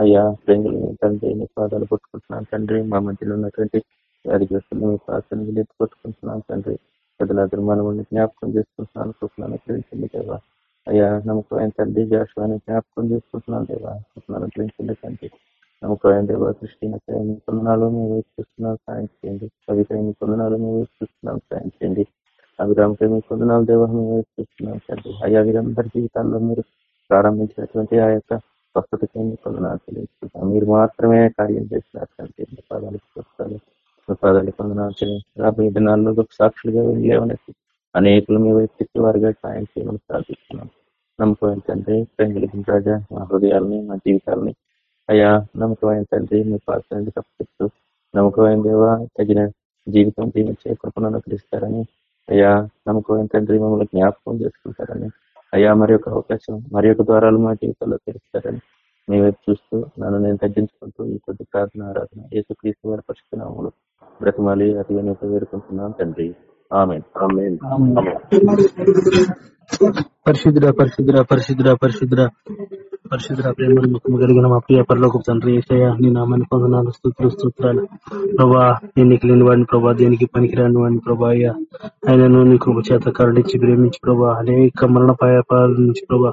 అయ్యా ప్రేంగులు తండ్రి నీ పాదాలు పట్టుకుంటున్నాను తండ్రి. మా మధ్యలో ఉన్నటువంటి వ్యాధిగ్రస్తులు మీ ప్రార్థనలు ఎత్తి తండ్రి. పెద్దల మనల్ని జ్ఞాపకం చేసుకుంటున్నాను కృపణను అనుగ్రహించండి దేవా. అయ్యా నమ్మకమైన తండ్రి జాషువాని జ్ఞాపకం చేసుకుంటున్నాను దేవా. కృపణను అనుగ్రహించండి తండ్రి. నమ్మకమైన దేవా దృష్టి మీ పొందనాలు మేము చూస్తున్నాం సాయం చేయండి. కవిత మీ పొందనాలు మేము చూస్తున్నాం సాయం చేయండి. అభిరామకై మీ పొందనాలు దేవా మేము చూస్తున్నాం తండ్రి. అయ్యా వీరందరి జీవితాల్లో మీరు ప్రారంభించినటువంటి ఆ యొక్క స్వస్థతకి మీ పొందనాలు తెలియజేస్తున్నాం. మీరు మాత్రమే కార్యం చేసినారు తండ్రి. మీ చూస్తారు మీ రాబోయే దినాల్లో గొప్ప సాక్షులుగా వెళ్ళేవనేసి అనేకులు మీ వైపు తిప్పి వారిగా సాయం చేయమని ప్రార్థిస్తున్నాం. నమ్మకం తండ్రి ప్రేమికులకి రాజా మా హృదయాలని మా జీవితాలని అయ్యా నమ్మకమైన తండ్రి మీ పాత్రని తప్పిస్తూ నమ్మకమైన దేవ తగిన జీవితం జీవించే కృపను అనుకరిస్తారని అయ్యా నమ్మకమైన తండ్రి మమ్మల్ని జ్ఞాపకం చేసుకుంటారని అయ్యా మరి అవకాశం మరి యొక్క ద్వారాలు మా జీవితంలో తెరుస్తారని మీ వైపు చూస్తూ నన్ను నేను తగ్గించుకుంటూ ఈ కొద్ది ప్రార్థన ఆరాధన యేసు క్రీస్తు వారి పరిశుభ్రములు బ్రతమాలి అతి వినూత వేడుకుంటున్నాను తండ్రి ఆమె పరిశుద్ధుడ పరిశుద్ధుడ పరిశుద్ధుడ పరిశుద్ధుడ. పరిశుద్ధ ప్రేమ ముఖం కలిగిన మా ప్రియ పరలోక తండ్రి ఏసయ్య నీ నామాన్ని పొందనాలు స్థుతులు స్తోత్రాలు. ప్రభా దేనికి లేని వాడిని ప్రభా దేనికి పనికిరాని వాడిని ప్రభా అయ్యా. ఆయనను నీ కృప చేత కరుణించి ప్రేమించి ప్రభా అనేక మరణ పాయాల నుంచి ప్రభా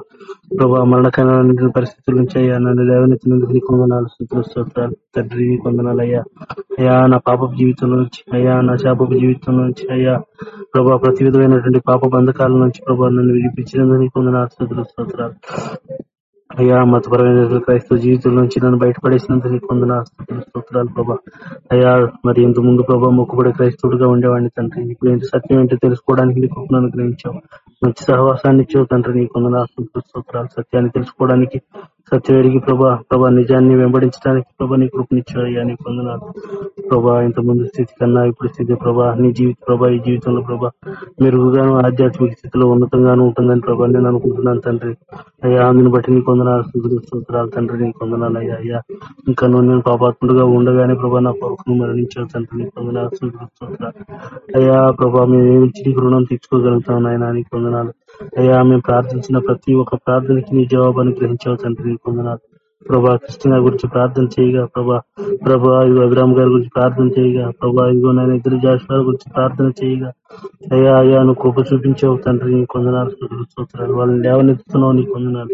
ప్రభా మరణకరమైన పరిస్థితుల నుంచి అయ్యా నన్ను లేవనెత్తినందుకు నీ కొందనాలు స్థుతులు స్తోత్రాలు. తండ్రి నీ కొందనాలు అయ్యా. అయ్యా నా పాప జీవితం నుంచి అయ్యా నా శాపపు జీవితం నుంచి అయ్యా. ప్రభా ప్రతి విధమైనటువంటి పాప బంధకాల నుంచి ప్రభా నన్ను విడిపించినందుకు నీ కొందనాలు స్థుతులు స్తోత్రాలు. అయ్యా మతపరమైన క్రైస్తవ జీవితం నుంచి నన్ను బయటపడేసినందుకు నీకు వందన స్తోత్రాలు ప్రభా. అయ్యా మరి ఇంత ముందు ప్రభా మొక్కుబడి క్రైస్తవుడిగా ఉండేవాడిని తండ్రి. ఇప్పుడు ఏంటి సత్యం ఏంటో తెలుసుకోవడానికి నీకు అనుగ్రహించావు. మంచి సహవాసాన్ని ఇచ్చావు తండ్రి. నీకు వందన స్తోత్రాలు సత్యాన్ని తెలుసుకోవడానికి సత్యం ఎరిగి ప్రభా ప్రభా నిజాన్ని వెంబడించడానికి ప్రభా నీ కృపనిచ్చావు అయ్యా నీ వందనాలు ప్రభా ఇంత ముందు స్థితి కన్నా ఇప్పుడు స్థితి ప్రభా నీ జీవిత ప్రభా ఈ జీవితంలో ప్రభా మెరుగుగాను ఆధ్యాత్మిక స్థితిలో ఉన్నతంగాను ఉంటుందని ప్రభా నేను అనుకుంటున్నాను తండ్రి. అయ్యా అందుని బట్టి నీ కొందనాలు సూత్రాలు తండ్రి నీకు కొందనాలు అయ్యా అయ్యా. ఇంకా నువ్వు నేను పాపాత్ముడుగా ఉండగానే ప్రభా నా కొరకు మరణించావు తండ్రి నీ కొందనాలు సూత్రాలు అయ్యా ప్రభా మేము ఏమి ఇచ్చి నీకు రుణం తీర్చుకోగలుగుతాం నాయన నీకు కొందనాలు. అయ్యా మేము ప్రార్థించిన ప్రతి ఒక్క ప్రార్థనకి నీ జవాబు అనుగ్రహించావు తండ్రి నీకు వందనాలు. ప్రభా కృష్ణ గురించి ప్రార్థన చేయగా ప్రభా ప్రభా ఇగో అభిరామ్ గారి గురించి ప్రార్థన చేయగా ప్రభా ఇగో నేను ఇద్దరు జాషువారి గురించి ప్రార్థన చేయగా అయ్యా అయ్యా నువ్వు కృప చూపించావు తండ్రి నీ కొందనాలు స్థుతులు స్తోత్రాలు. వాళ్ళని లేవనెత్తుతున్నావు నీ కొందనాలు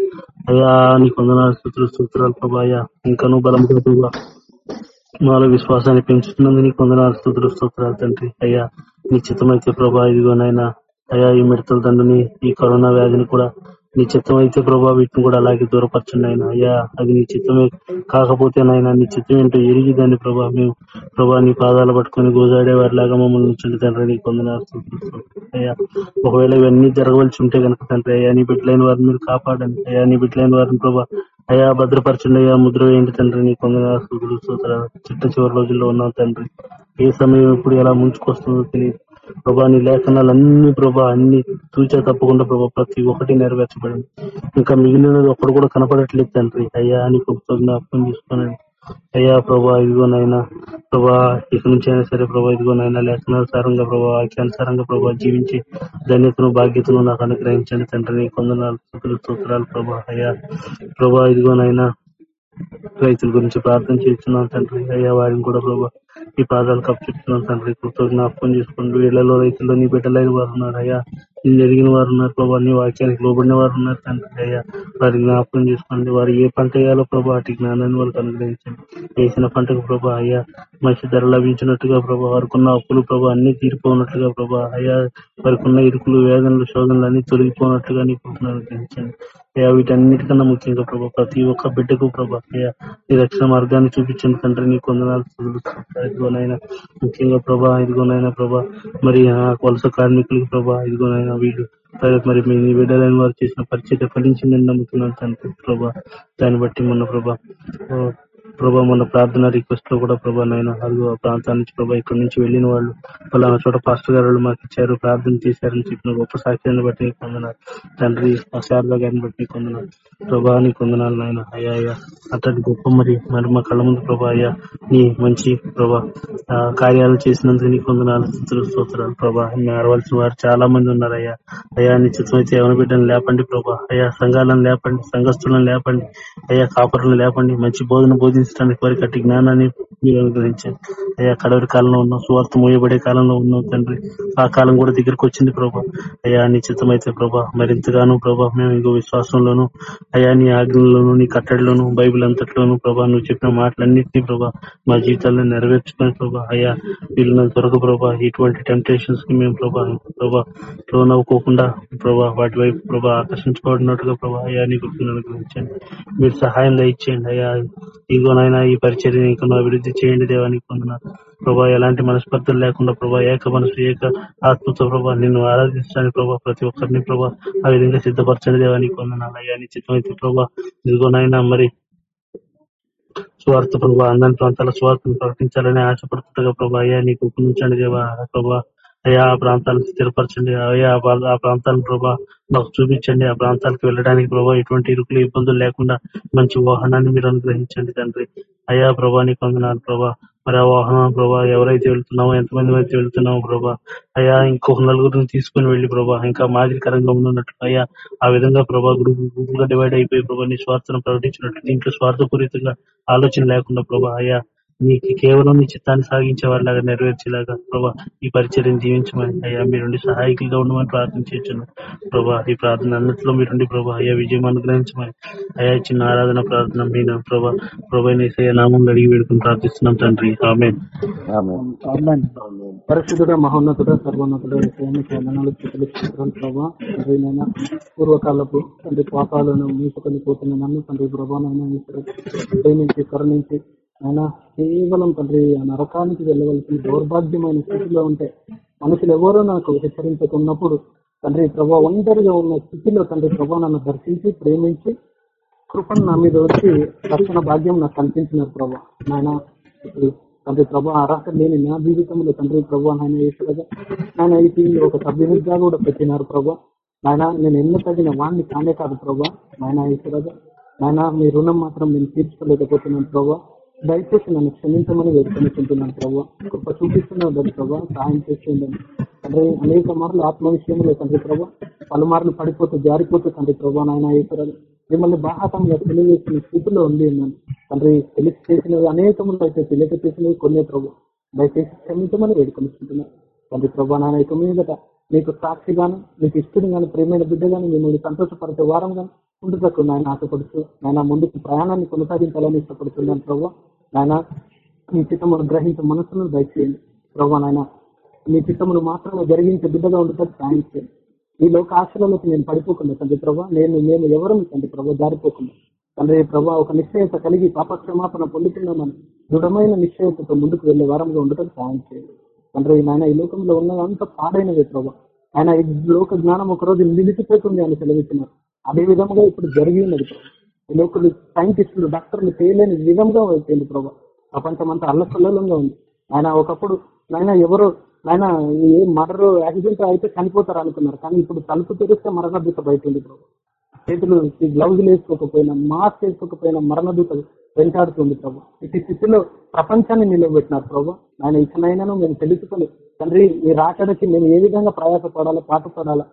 అయ్యా నీ కొందనాలు స్థుతులు స్తోత్రాలు ప్రభా అయ్యా. ఇంకా నువ్వు బలం ప్రభా మాలో విశ్వాసాన్ని పెంచుతున్నందుకు నీ కొందనాలు స్థుతులు స్తోత్రాలు తండ్రి. అయ్యా నీ చిత్తమైతే ప్రభా ఇదిగోనైనా అయ్యా ఈ మిడతల దండుని ఈ కరోనా వ్యాధిని కూడా నీ చిత్తం అయితే ప్రభా వీటిని కూడా అలాగే దూరపరచండి ఆయన అయ్యా అది నీ చిత్తమే కాకపోతే నాయన నీ చిత్తం ఏంటో ఎరిగి దాన్ని ప్రభా. మేము ప్రభా నీ పాదాలు పట్టుకుని గోజాడే మమ్మల్ని ఉంచండి తండ్రి నీకు కొందనాలు అయ్యా ఒకవేళ ఇవన్నీ జరగవలసి ఉంటే కనుక తండ్రి అయ్యా నీ బిడ్డలైన వారిని మీరు కాపాడండి. అయ్యా నీ బిడ్డలైన వారిని ప్రభా అయ్యా భద్రపరచండి. అయ్యా ముద్ర వేయండి తండ్రి నీ కొందనాలు స్థుతులు చిట్ట చివరి రోజుల్లో ఉన్నాం తండ్రి. ఏ సమయం ఇప్పుడు ఎలా ముంచుకొస్తుందో తెలియదు. ప్రభా నీ లేఖనాలన్నీ ప్రభా అన్ని తూచా తప్పకుండా ప్రభా ప్రతి ఒక్కటి నెరవేర్చబడింది. ఇంకా మిగిలినది ఒక్కడు కూడా కనపడట్లేదు తండ్రి. అయ్యా అని జ్ఞాపకం చేసుకోనండి. అయ్యా ప్రభా ఇదిగోనైనా ప్రభా ఇక నుంచి అయినా సరే ప్రభా ఇదిగోనైనా లేఖనానుసారంగా ప్రభా వాక్యానుసారంగా ప్రభా జీవించి ధన్యతను బాధ్యతను నాకు అనుగ్రహించండి తండ్రిని కొందనాలు స్తుతులు, స్తోత్రాలు ప్రభా అయ్యా ప్రభా ఇదిగోనైనా రైతుల గురించి ప్రార్థన చేస్తున్నాను తండ్రి. అయ్యా వారిని కూడా ప్రభా ఈ పాదాలు కప్పిస్తున్నాం తండ్రి కృతో జ్ఞాపకం చేసుకోండి. వీళ్ళలో రైతుల్లో నీ బిడ్డలైన వారు ఉన్నారు అయ్యా. నేను జరిగిన వారు ఉన్నారు ప్రభా నీ వాక్యానికి లోబడిన వారు ఉన్నారు తండ్రి అయ్యా. వారి జ్ఞాపకం చేసుకోండి. వారు ఏ పంట వేయాలో ప్రభా అటు జ్ఞానాన్ని వాళ్ళకి అనుగ్రహించండి. వేసిన పంటకు ప్రభా అయ్యా మంచి ధర లభించినట్టుగా ప్రభా వారికున్న అప్పులు ప్రభా అన్ని తీరిపోనట్లుగా ప్రభా అయ్యా వారికున్న ఇరుకులు వేదనలు శోధనలు అన్ని తొలగిపోనట్లుగా నీ కృపను అనుగ్రహించండి. అయ్యా వీటన్నిటికన్నా ముఖ్యంగా ప్రభా ప్రతి ఒక్క బిడ్డకు ప్రభా అయ్యా నీ రక్షణ మార్గాన్ని చూపించండి తండ్రి నీ కొందనాలు స్తుతులు, ఇదిగోనైనా ముఖ్యంగా ప్రభా ఇదిగోనైనా ప్రభా మరి ఆ వలస కార్మికులకు ప్రభా ఇదిగోనైనా వీళ్ళు సరే మరి మీ బిడ్డలైన వారు చేసిన పరిచయం ఫలించిందని నమ్ముతున్నాను తండ్రి ప్రభా. దాన్ని బట్టి మొన్న ప్రభా ప్రభా మన ప్రార్థన రిక్వెస్ట్లో కూడా ప్రభా నాయన అదిగో ఆ ప్రాంతాల నుంచి ప్రభా ఇక్కడ నుంచి వెళ్ళిన వాళ్ళు పలానా చోట పాస్టర్ గారు మాకు ఇచ్చారు ప్రార్థన చేశారని చెప్పిన గొప్ప సాక్ష్యాన్ని బట్టి నీకు వందనాలు. తండ్రి ఆ గారిని బట్టి నీకు వందనాలు. ప్రభా నీకు వందనాలు నాయన. అయ్యా అయ్యా అతడి గొప్ప మరి మరి మా కళ్ళ ముందు ప్రభా అయ్యా నీ మంచి ప్రభా ఆ, కార్యాలు చేసినందుకు నీకు వందనాలు స్తుతులు స్తోత్రాలు ప్రభా. మారవలసిన వారు చాలా మంది ఉన్నారు అయ్యా అయ్యా నిశ్చితమైతే ఎవరి బిడ్డను లేపండి ప్రభా. అయ్యా సంఘాలను లేపండి సంఘస్థులను లేపండి. అయ్యా కాపరులను లేపండి. మంచి బోధన బోధించడానికి వారికి అట్టి జ్ఞానాన్ని మీరు అనుగ్రహించండి అయ్యా కడవరి కాలంలో ఉన్నాం సువార్త మోయబడే కాలంలో ఉన్నాం తండ్రి. ఆ కాలం కూడా దగ్గరకు వచ్చింది ప్రభా. అయ్యా నిశ్చితమైతే ప్రభా మరింతగానో ప్రభా మేము ఇంకో విశ్వాసంలోను అయ్యా నీ ఆజ్ఞల్లోను నీ కట్టడిలోను బైబిల్ అంతట్లోను ప్రభా నువ్వు చెప్పిన మాటలన్నింటినీ ప్రభా మా జీవితాల్లో నెరవేర్చుకుని ప్రభా అయ్యా వీళ్ళు దొరక ప్రభా ఇటువంటి టెంప్టేషన్స్కి మేము ప్రభా ప్రభా లోన్ అవ్వకోకుండా ప్రభా వాటి వైపు ప్రభా ఆకర్షించబడినట్టుగా ప్రభా అయ్యా నీ గుర్తును అనుగ్రహించండి. మీరు సహాయం దయచేయండి అయ్యా. ఇదిగోనైనా ఈ పరిచర్యని అభివృద్ధి చేయండి దేవానికి పొందిన ప్రభా ఎలాంటి మనస్పర్ధలు లేకుండా ప్రభా ఏక మనసు ఏక ఆత్మతో ప్రభా నిన్ను ఆరాధించడానికి ప్రభా ప్రతి ఒక్కరిని ప్రభా ఆ విధంగా సిద్ధపరచండి దేవానికి పొందిన అయ్యా నిశ్చితమైతే ప్రభా ఇదిగోనైనా మరి స్వార్థ ప్రభా అందరి ప్రాంతాల స్వార్థను ప్రకటించాలని ఆశపడుతుండగా ప్రభా అయ్యా నీకు ఉపయోగించండి దేవా ప్రభా. అయ్యా ఆ ప్రాంతాలను స్థిరపరచండి అయ్యా ఆ ప్రా- ఆ ప్రాంతాలను ప్రభా మాకు చూపించండి ఆ ప్రాంతాలకు వెళ్ళడానికి ప్రభా ఎటువంటి ఇరుకులు ఇబ్బందులు లేకుండా మంచి వాహనాన్ని మీరు అనుగ్రహించండి తండ్రి. అయ్యా ప్రభా నీకు వందనాలు ప్రభా. మరి ఆ వాహనం ప్రభా ఎవరైతే వెళ్తున్నామో ఎంతమంది అయితే వెళ్తున్నామో ప్రభా అయ్యా ఇంకొక నలుగురిని తీసుకుని వెళ్ళి ప్రభా ఇంకా మాదిరికరంగా ఉన్నట్టు అయ్యా ఆ విధంగా ప్రభా గ్రూప్ గ్రూప్గా డివైడ్ అయిపోయి ప్రభా నీ స్వార్థను ప్రకటించినట్టు దీంట్లో స్వార్థపూరితంగా ఆలోచన లేకుండా ప్రభా అయ్యా నీకు కేవలం నీ చిత్తాన్ని సాగించే వారిలాగా నెరవేర్చేలాగా ప్రభా ఈ పరిచర్యను జీవించమని అయ్యా మీరుండి సహాయకులుగా ఉండమని ప్రార్థన చేయొచ్చును ప్రభా ఈ ప్రార్థన అన్నింటిలో మీరుండి ప్రభా అయ్యా విజయం అనుగ్రహించమని అయ్యా చిన్న ఆరాధన ప్రార్థన మీన ప్రభా ప్రభా నీ నామం అడిగి వేడుకుని ప్రార్థిస్తున్నాం తండ్రి. ఆమె. పరిశుద్ధుడ మహోన్నతుడ సర్వోన్నతుడ వందనాలు స్థుతులు ప్రభా. పూర్వకాలపు తండ్రి పాపాలను మూసుకొని పోతున్న నన్ను తండ్రి ప్రభానైనా ప్రేమించి కరుణించి ఆయన కేవలం తండ్రి ఆ నరకానికి వెళ్ళవలసిన దౌర్భాగ్యమైన స్థితిలో ఉంటే మనుషులు ఎవరో నాకు హెచ్చరించకున్నప్పుడు తండ్రి ప్రభా ఒంటరిగా ఉన్న స్థితిలో తండ్రి ప్రభా నన్ను దర్శించి ప్రేమించి కృపను నా మీద వచ్చి దర్శన భాగ్యం నాకు కనిపించినారు ప్రభా. నాయన ఇప్పుడు తండ్రి ప్రభా అర్హత లేని నా జీవితంలో తండ్రి ప్రభా నాయన ఈశ్వరగా నాయన అయితే ఒక సభ్యునిగా కూడా పెట్టినారు ప్రభా. నాయన నేను ఎన్న తగిన వాడిని కానే కాదు ప్రభా. నాయన ఈశ్వరగా నాయన మీ రుణం మాత్రం నేను తీర్చుకోలేకపోతున్నాను ప్రభా. దయచేసి నన్ను క్షమించమని వేడుకుంటున్నాను ప్రభా. గొప్ప చూపిస్తున్నాను ప్రభావ సహాయం చేస్తుందని. తండ్రి అనేక మార్లు ఆత్మ విషయంలో తండ్రి ప్రభావ పలుమార్లు పడిపోతూ జారిపోతూ తండ్రి ప్రభావ నాయన ఈశ్వరగా మిమ్మల్ని బాహాతంగా తెలియజేసిన స్థితిలో ఉంది ఉన్నాను. తండ్రి తెలిసి చేసినవి అనేకములు అయితే తెలియక చేసినవి కొన్ని ప్రభు. దయచేసి క్షమించమని వేడుకొనిస్తున్నాను తండ్రి ప్రభా నాయన ఇక మీదట మీకు సాక్షిగాను మీకు ఇష్టడు గాని ప్రేమైన బిడ్డగాను మిమ్మల్ని సంతోషపరిచే వారం గాను ఉండుటకు నాయన ఆశపడుతూ నాయన ముందుకు ప్రయాణాన్ని కొనసాగించాలని ఇష్టపడుతున్నాను ప్రభావ నాయన మీ చిత్తమును గ్రహించే మనసును దయచేయండి. ప్రభా నాయన మీ చిత్తమును మాత్రమే జరిగించే బిడ్డగా ఉండటం సాయం చేయండి ఈ లోక ఆశలలోకి నేను పడిపోకుండా తండ్రి ప్రభా నేను మేము ఎవరు తండ్రి ప్రభా జారిపోకుండా. తండ్రి ప్రభా ఒక నిశ్చయత కలిగి పాపక్షమాపణ పొందుతున్నామని దృఢమైన నిశ్చయతతో ముందుకు వెళ్ళే వారంగా ఉండటం సాయం చేయండి తండ్రి నాయన ఈ లోకంలో ఉన్నదంతా పాడైనది ప్రభా. ఆయన ఈ లోక జ్ఞానం ఒక రోజు నిలిచిపోతుంది అని సెలవిస్తున్నారు. అదే విధంగా ఇప్పుడు జరిగి ఉన్నది ప్రభా. ఈ లోకలు సైంటిస్టులు డాక్టర్లు చేయలేని విధంగా అయిపోయింది ప్రభా. ప్రపంచం అంతా అల్లసల్లంగా ఉంది. ఆయన ఒకప్పుడు నాయన ఎవరు ఆయన ఏ మర్డర్ యాక్సిడెంట్ అయితే చనిపోతారు అనుకున్నారు. కానీ ఇప్పుడు తలుపు తెరిస్తే మరణదూత బయట ఉంది ప్రభు. చేతులు ఈ గ్లౌజులు వేసుకోకపోయినా మాస్క్ వేసుకోకపోయినా మరణదూత వెంటాడుతుంది ప్రభు. ఇటు స్థితిలో ప్రపంచాన్ని నిలబెట్టినారు ప్రభు. ఆయన ఇచ్చినైనాను మేము తెలుసుకొని తండ్రి ఈ రాకడకి మేము ఏ విధంగా ప్రయాసపడాలా పాటుపడాలా?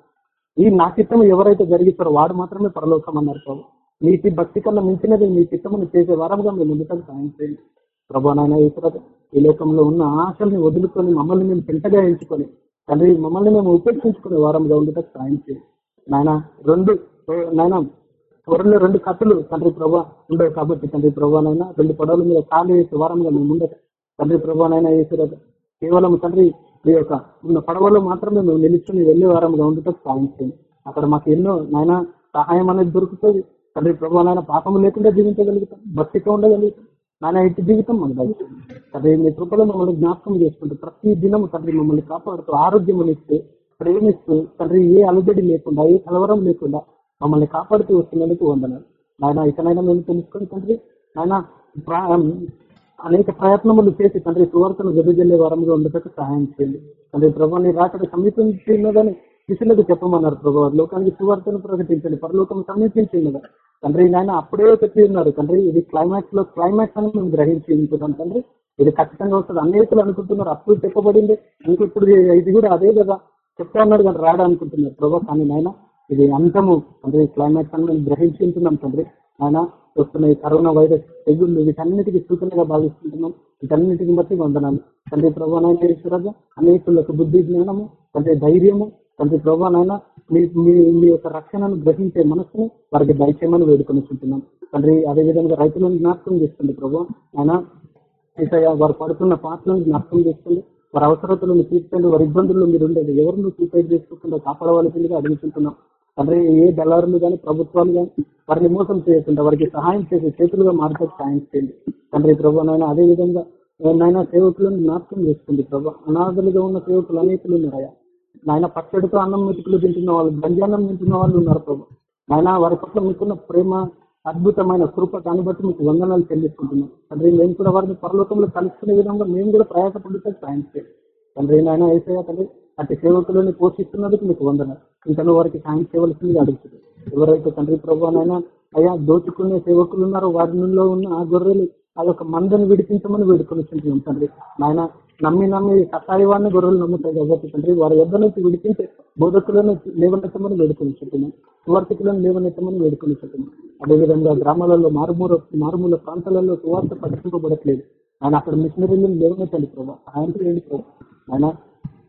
ఈ నా చిత్తం ఎవరైతే జరిగిస్తారో వాడు మాత్రమే పరలోకం అన్నారు ప్రభు. నీతి భక్తి కన్నా మించినది మీ చిత్తమును చేసే వరంగా మేము ఉండటం సాయం చేయండి. ప్రభు నాయన ఈశ్వర ఈ లోకంలో ఉన్న ఆశల్ని వదులుకొని మమ్మల్ని మేము పెంటగా ఎంచుకొని తండ్రి మమ్మల్ని మేము ఉపేక్షించుకునే వారంగా ఉండటం సాయం చేయండి. నాయన రెండు నాయన త్వరలో రెండు కథలు తండ్రి ప్రభా ఉండవు కాబట్టి తండ్రి ప్రభానైనా రెండు పడవల మీద కాలు వేసే వారంగా మేము ఉండక తండ్రి ప్రభానైనా ఈశ్వర కేవలం తండ్రి మీ యొక్క ఉన్న పడవలో మాత్రమే మేము నిలుచుని వెళ్ళే వారంగా ఉండటం సాధించండి అక్కడ మాకు ఎన్నో నాయన సహాయం అనేది దొరుకుతుంది. తండ్రి ప్రభు నాయన పాపము లేకుండా జీవించగలుగుతాం భక్తితో ఉండగలుగుతాం. నాయన ఇటు జీవితం మనకు దయచేయండి తండ్రి మీ కృపలో మమ్మల్ని జ్ఞాపకం చేసుకుంటూ ప్రతి దినము తండ్రి మమ్మల్ని కాపాడుతూ ఆరోగ్యం ఇస్తూ ప్రేమిస్తూ తండ్రి ఏ అలజడి లేకుండా ఏ కలవరం లేకుండా మమ్మల్ని కాపాడుతూ వస్తున్నందుకు వందనాలు. నాయన ఇకనైనా మేము తెలుసుకొని తండ్రి నాయన అనేక ప్రయత్నములు చేసి తండ్రి సువార్తను వెదజల్లే వారంగా ఉండటకు సహాయం చేయండి. తండ్రి ప్రభాని రాకడ సమీపించిన్నదని శిష్యులకు చెప్పమన్నారు ప్రభావ లోకానికి సువార్తను ప్రకటించండి పరలోకం సమీపించిన్నదా తండ్రి నాయన అప్పుడే చెప్పి ఉన్నారు. తండ్రి ఇది క్లైమాక్స్లో క్లైమాక్స్ అని మేము గ్రహించి ఉంటున్నాం తండ్రి. ఇది ఖచ్చితంగా వస్తుంది. అనేకులు అనుకుంటున్నారు అప్పుడు చెప్పబడింది. ఇంక ఇప్పుడు ఇది కూడా అదే కదా. చెప్తా ఉన్నాడు కానీ రాడా అనుకుంటున్నారు ప్రభా. కానీ నాయన ఇది అంతము. తండ్రి క్లైమాక్స్ అని మేము గ్రహించుకుంటున్నాం తండ్రి. ఆయన వస్తున్న ఈ కరోనా వైరస్ తెగుళ్ళు వీటన్నిటికీ సూచనగా భావిస్తుంటున్నాం. వీటన్నిటికీ బట్టి వందనాలు. తండ్రి ప్రభా నాయన అనేకులకు బుద్ధి జ్ఞానము తండ్రి ధైర్యము. తండ్రి ప్రభా నాయన మీ మీ మీ యొక్క రక్షణను గ్రహించే మనసును వారికి దయచేయమని వేడుకొని తండ్రి అదే విధంగా రైతులను జ్ఞాపకం చేస్తుంది ప్రభు. ఆయన వారు పడుతున్న పాటలను జ్ఞాపకం చేస్తుంది. వారి అవసరతలను తీర్చండి. వారి ఇబ్బందుల్లో మీరు ఉండేది ఎవరిని సూసైడ్ చేసుకోకుండా కాపాడవలసిందిగా అడుగుతుంటున్నాం తండ్రి ఏ దళారులు కానీ ప్రభుత్వాలు కానీ వారిని మోసం చేయకుండా వారికి సహాయం చేసే చేతులుగా మార్చక సాయం చేయండి. తండ్రి ప్రభు నాయన అదే విధంగా నాయన సేవకులను జ్ఞాపకం చేసుకుంది ప్రభు. అనాథలుగా ఉన్న సేవకులు అనేకులు ఉన్నాయా నాయన పచ్చడితో అన్నం మెతుకులు తింటున్న వాళ్ళు గంజాన్నం తింటున్న వాళ్ళు ఉన్నారు ప్రభు. నాయన వారి పట్ల మీకున్న ప్రేమ అద్భుతమైన కృప దాన్ని బట్టి మీకు వందనాలు చెల్లిస్తుంటున్నాం తండ్రి మేము కూడా వారిని పరలోకంలో కలుసుకునే విధంగా మేము కూడా ప్రయాసపడితే సాయం చేయండి. తండ్రి నాయన ఏసయ్య తండ్రి అటు సేవకులని పోషిస్తున్నందుకు మీకు వందన ఇంకా వారికి సాయం చేయవలసింది అడుగుతుంది ఎవరైతే తండ్రి ప్రభావనైనా అయ్యా దోచుకునే సేవకులు ఉన్నారో వారిలో ఉన్న ఆ గొర్రెలు ఆ యొక్క మందని విడిపించమని వేడుకొని చుంటున్నాం తండ్రి. నాయన నమ్మి నమ్మి కషాయవాన్ని గొర్రెలు నమ్ముతాయి కాబట్టి తండ్రి వారి యొద్ద నుంచి విడిపించే బోధకులను లేవనెత్తమని వేడుకొని చుంటున్నాం సువార్థికులను లేవనెత్తమని వేడుకొని చుంటున్నాం అదేవిధంగా గ్రామాలలో మారుమూల మారుమూల ప్రాంతాలలో సువార్త ప్రకటింపబడట్లేదు ఆయన అక్కడ మిషనరీలను లేవనెత్తండి ప్రభావ ఆయన ప్రభావ ఆయన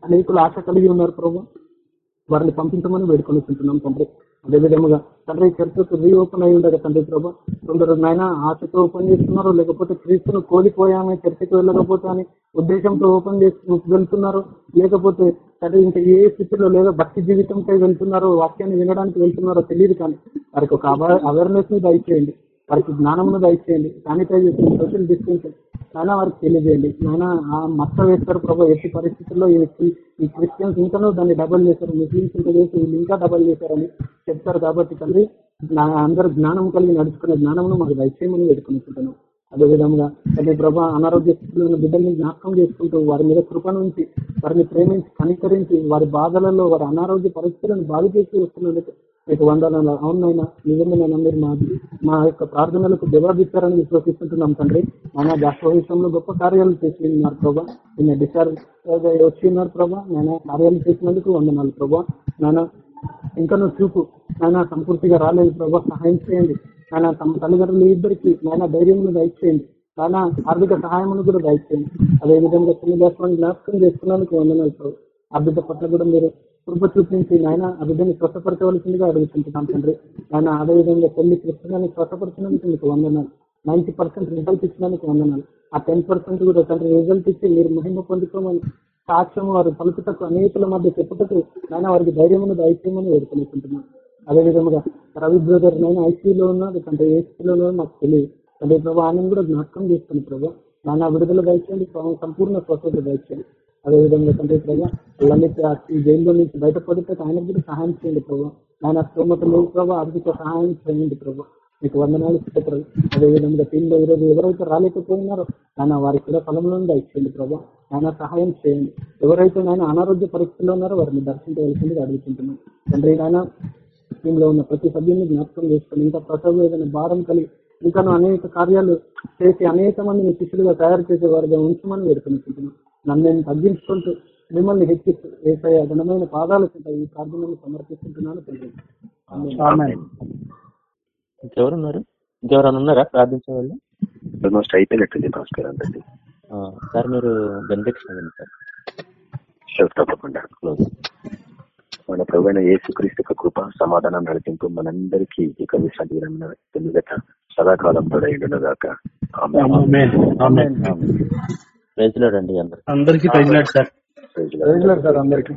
అనేకులు ఆశ కలిగి ఉన్నారు ప్రభు. వారిని పంపించమని వేడుకొని చుంటున్నాం తండ్రి. అదేవిధముగా తండ్రి చరిత్రకు రీఓపెన్ అయి ఉండగా తండ్రి ప్రభా కొందరు నాయన ఆశతో ఓపెన్ చేస్తున్నారు లేకపోతే క్రీస్తును కోల్పోయామే చర్చకు వెళ్ళకపోతే అని ఉద్దేశంతో ఓపెన్ చేసి వెళ్తున్నారు. లేకపోతే తండ్రి ఇంకా ఏ స్థితిలో లేదా భక్తి జీవితంపై వెళ్తున్నారో వాక్యాన్ని వినడానికి వెళ్తున్నారో తెలియదు కానీ వారికి ఒక అవేర్నెస్ని దయచేయండి. వారికి జ్ఞానమును దయచేయండి శానిటైజేషన్ సోషల్ డిస్టెన్స్ నాయన వారికి తెలియజేయండి నాయన ఆ మత్తం వేస్తారు ప్రభావ ఎట్టి పరిస్థితుల్లో ఈ ఈ క్రిస్టియన్స్ ఇంకనూ దాన్ని డబల్ చేశారు. ముస్లిమ్స్ ఇంకా చేసి వీళ్ళు ఇంకా డబల్ చేశారని చెప్తారు కాబట్టి తండ్రి నా అందరూ జ్ఞానం కలిగి నడుచుకునే జ్ఞానమును మాకు దయచేయమని వేడుకుంటున్నాను అదేవిధంగా తండ్రి ప్రభా అనారోగ్య స్థితిలో ఉన్న బిడ్డల్ని జ్ఞాపకం చేసుకుంటూ వారి మీద కృప నుంచి వారిని ప్రేమించి కనికరించి వారి బాధలలో వారి అనారోగ్య పరిస్థితులను బాగు చేసి వస్తున్నందుకు మీకు వందనాలు. అవునైనా నిజంగా మీరు మా మా యొక్క ప్రార్థనలకు జవాబిస్తారని విశ్వసిస్తుంటున్నాం తండ్రి. ఆయన దాసోహితంలో గొప్ప కార్యాలు చేసినారు ప్రభా. నిన్న డిశ్చార్జ్ వచ్చి ఉన్నారు ప్రభా. నేను కార్యాలు చేసినందుకు వందనాలు ప్రభా. నాయన ఇంకా చూపు. నాయన సంపూర్తిగా రాలేదు ప్రభా. సహాయం చేయండి. నాయన తమ తల్లిదండ్రులు ఇద్దరికి నాయన ధైర్యమును దయచేయండి. నాయన ఆర్థిక సహాయమును కూడా దయచేయండి. అదేవిధంగా చిన్న దేశాన్ని జ్ఞాపకం చేసుకున్నందుకు వందనాలు ప్రభు. అర్థిక పట్ల కూడా మీరు కృప చూపించి ఆయన ఆ బిడ్డని స్వస్థపరచవలసిందిగా అడుగుతుంటున్నాం తండ్రి. ఆయన అదేవిధంగా పెళ్ళి కృష్ణాన్ని స్వస్థపరిచినందుకు మీకు వందనాలు. నైన్టీ పర్సెంట్ రిజల్ట్ ఇచ్చినందుకు వందనాలు. ఆ టెన్ పర్సెంట్ కూడా తండ్రి రిజల్ట్ ఇచ్చి మీరు మహిమ పొందుకోమని సాక్ష్యం వారు పలుకుటకు అనేకుల మధ్య చెప్పుటకు నాయన వారికి ధైర్యమును దైత్యమని వేడుకొనికుంటున్నాను అదే విధముగా రవి బ్రదర్ నేను ఐసీలో ఉన్నాడు తండ్రి ఏసీలో నాకు తెలియదు. అంటే ప్రభు ఆయన కూడా జ్ఞాపకం చేస్తాను ప్రభు నాన్న విడుదల దయచేయండి సంపూర్ణ స్వతంత్ర దయచేయండి. అదే విధంగా తండ్రి ప్రభు లలిత ఈ జైల్లో నుంచి బయటపడితే ఆయనకు కూడా సహాయం చేయండి ప్రభు. ఆయన స్తోమత లేదు ప్రభావ ఆర్థిక సహాయం చేయండి ప్రభు. మీకు వందనాలు స్తోత్రాలు అదే విధంగా టీంలో ఈరోజు ఎవరైతే రాలేకపోయినారో ఆయన వారికి కూడా ఫలంలో ఇచ్చేయండి ప్రభు. ఆయన సహాయం చేయండి. ఎవరైతే ఆయన అనారోగ్య పరిస్థితుల్లో ఉన్నారో వారిని దర్శించవలసింది అడుగుతుంటున్నాం. తండ్రి నాయన టీంలో ఉన్న ప్రతి సభ్యుని జ్ఞాపకం చేసుకుని ఇంకా ప్రసవ ఏదైనా భారం కలిగి ఇంకా అనేక కార్యాలు చేసి అనేక మందిని శిష్యులుగా తయారు చేసే వారిగా ఉంచమని వేడుకుంటున్నాం నన్ను నేను తగ్గించుకుంటూ మిమ్మల్ని హెచ్చిస్తూ ఏసయ్య ఘనమైన పాదాలు ఈ ప్రార్థనలు సమర్పిస్తుంటున్నాను తండ్రి. ఆమేన్. ఇంకెవరున్నారు? ఇంకెవరైనా ఉన్నారా ప్రార్థించే వాళ్ళు? ఆల్మోస్ట్ అయిపోయినట్టుంది భాస్కర్ ఆ, సార్ మీరు ఇవ్వండి సార్. షూర్ తప్పకుండా. క్లోజ్. మన ప్రభుత్వ యేసుక్రీస్తు యొక్క కృప సమాధానం నడిపింపు మనందరికీ ఇక విశ్రాంతి విరమణ సదాకాలం తోడైండును గాక ఆమేన్. ఆమేన్. ఆమేన్. ప్రైజ్ లోడండి అందరు అందరికీ ప్రజలాడు సార్ సార్ అందరికీ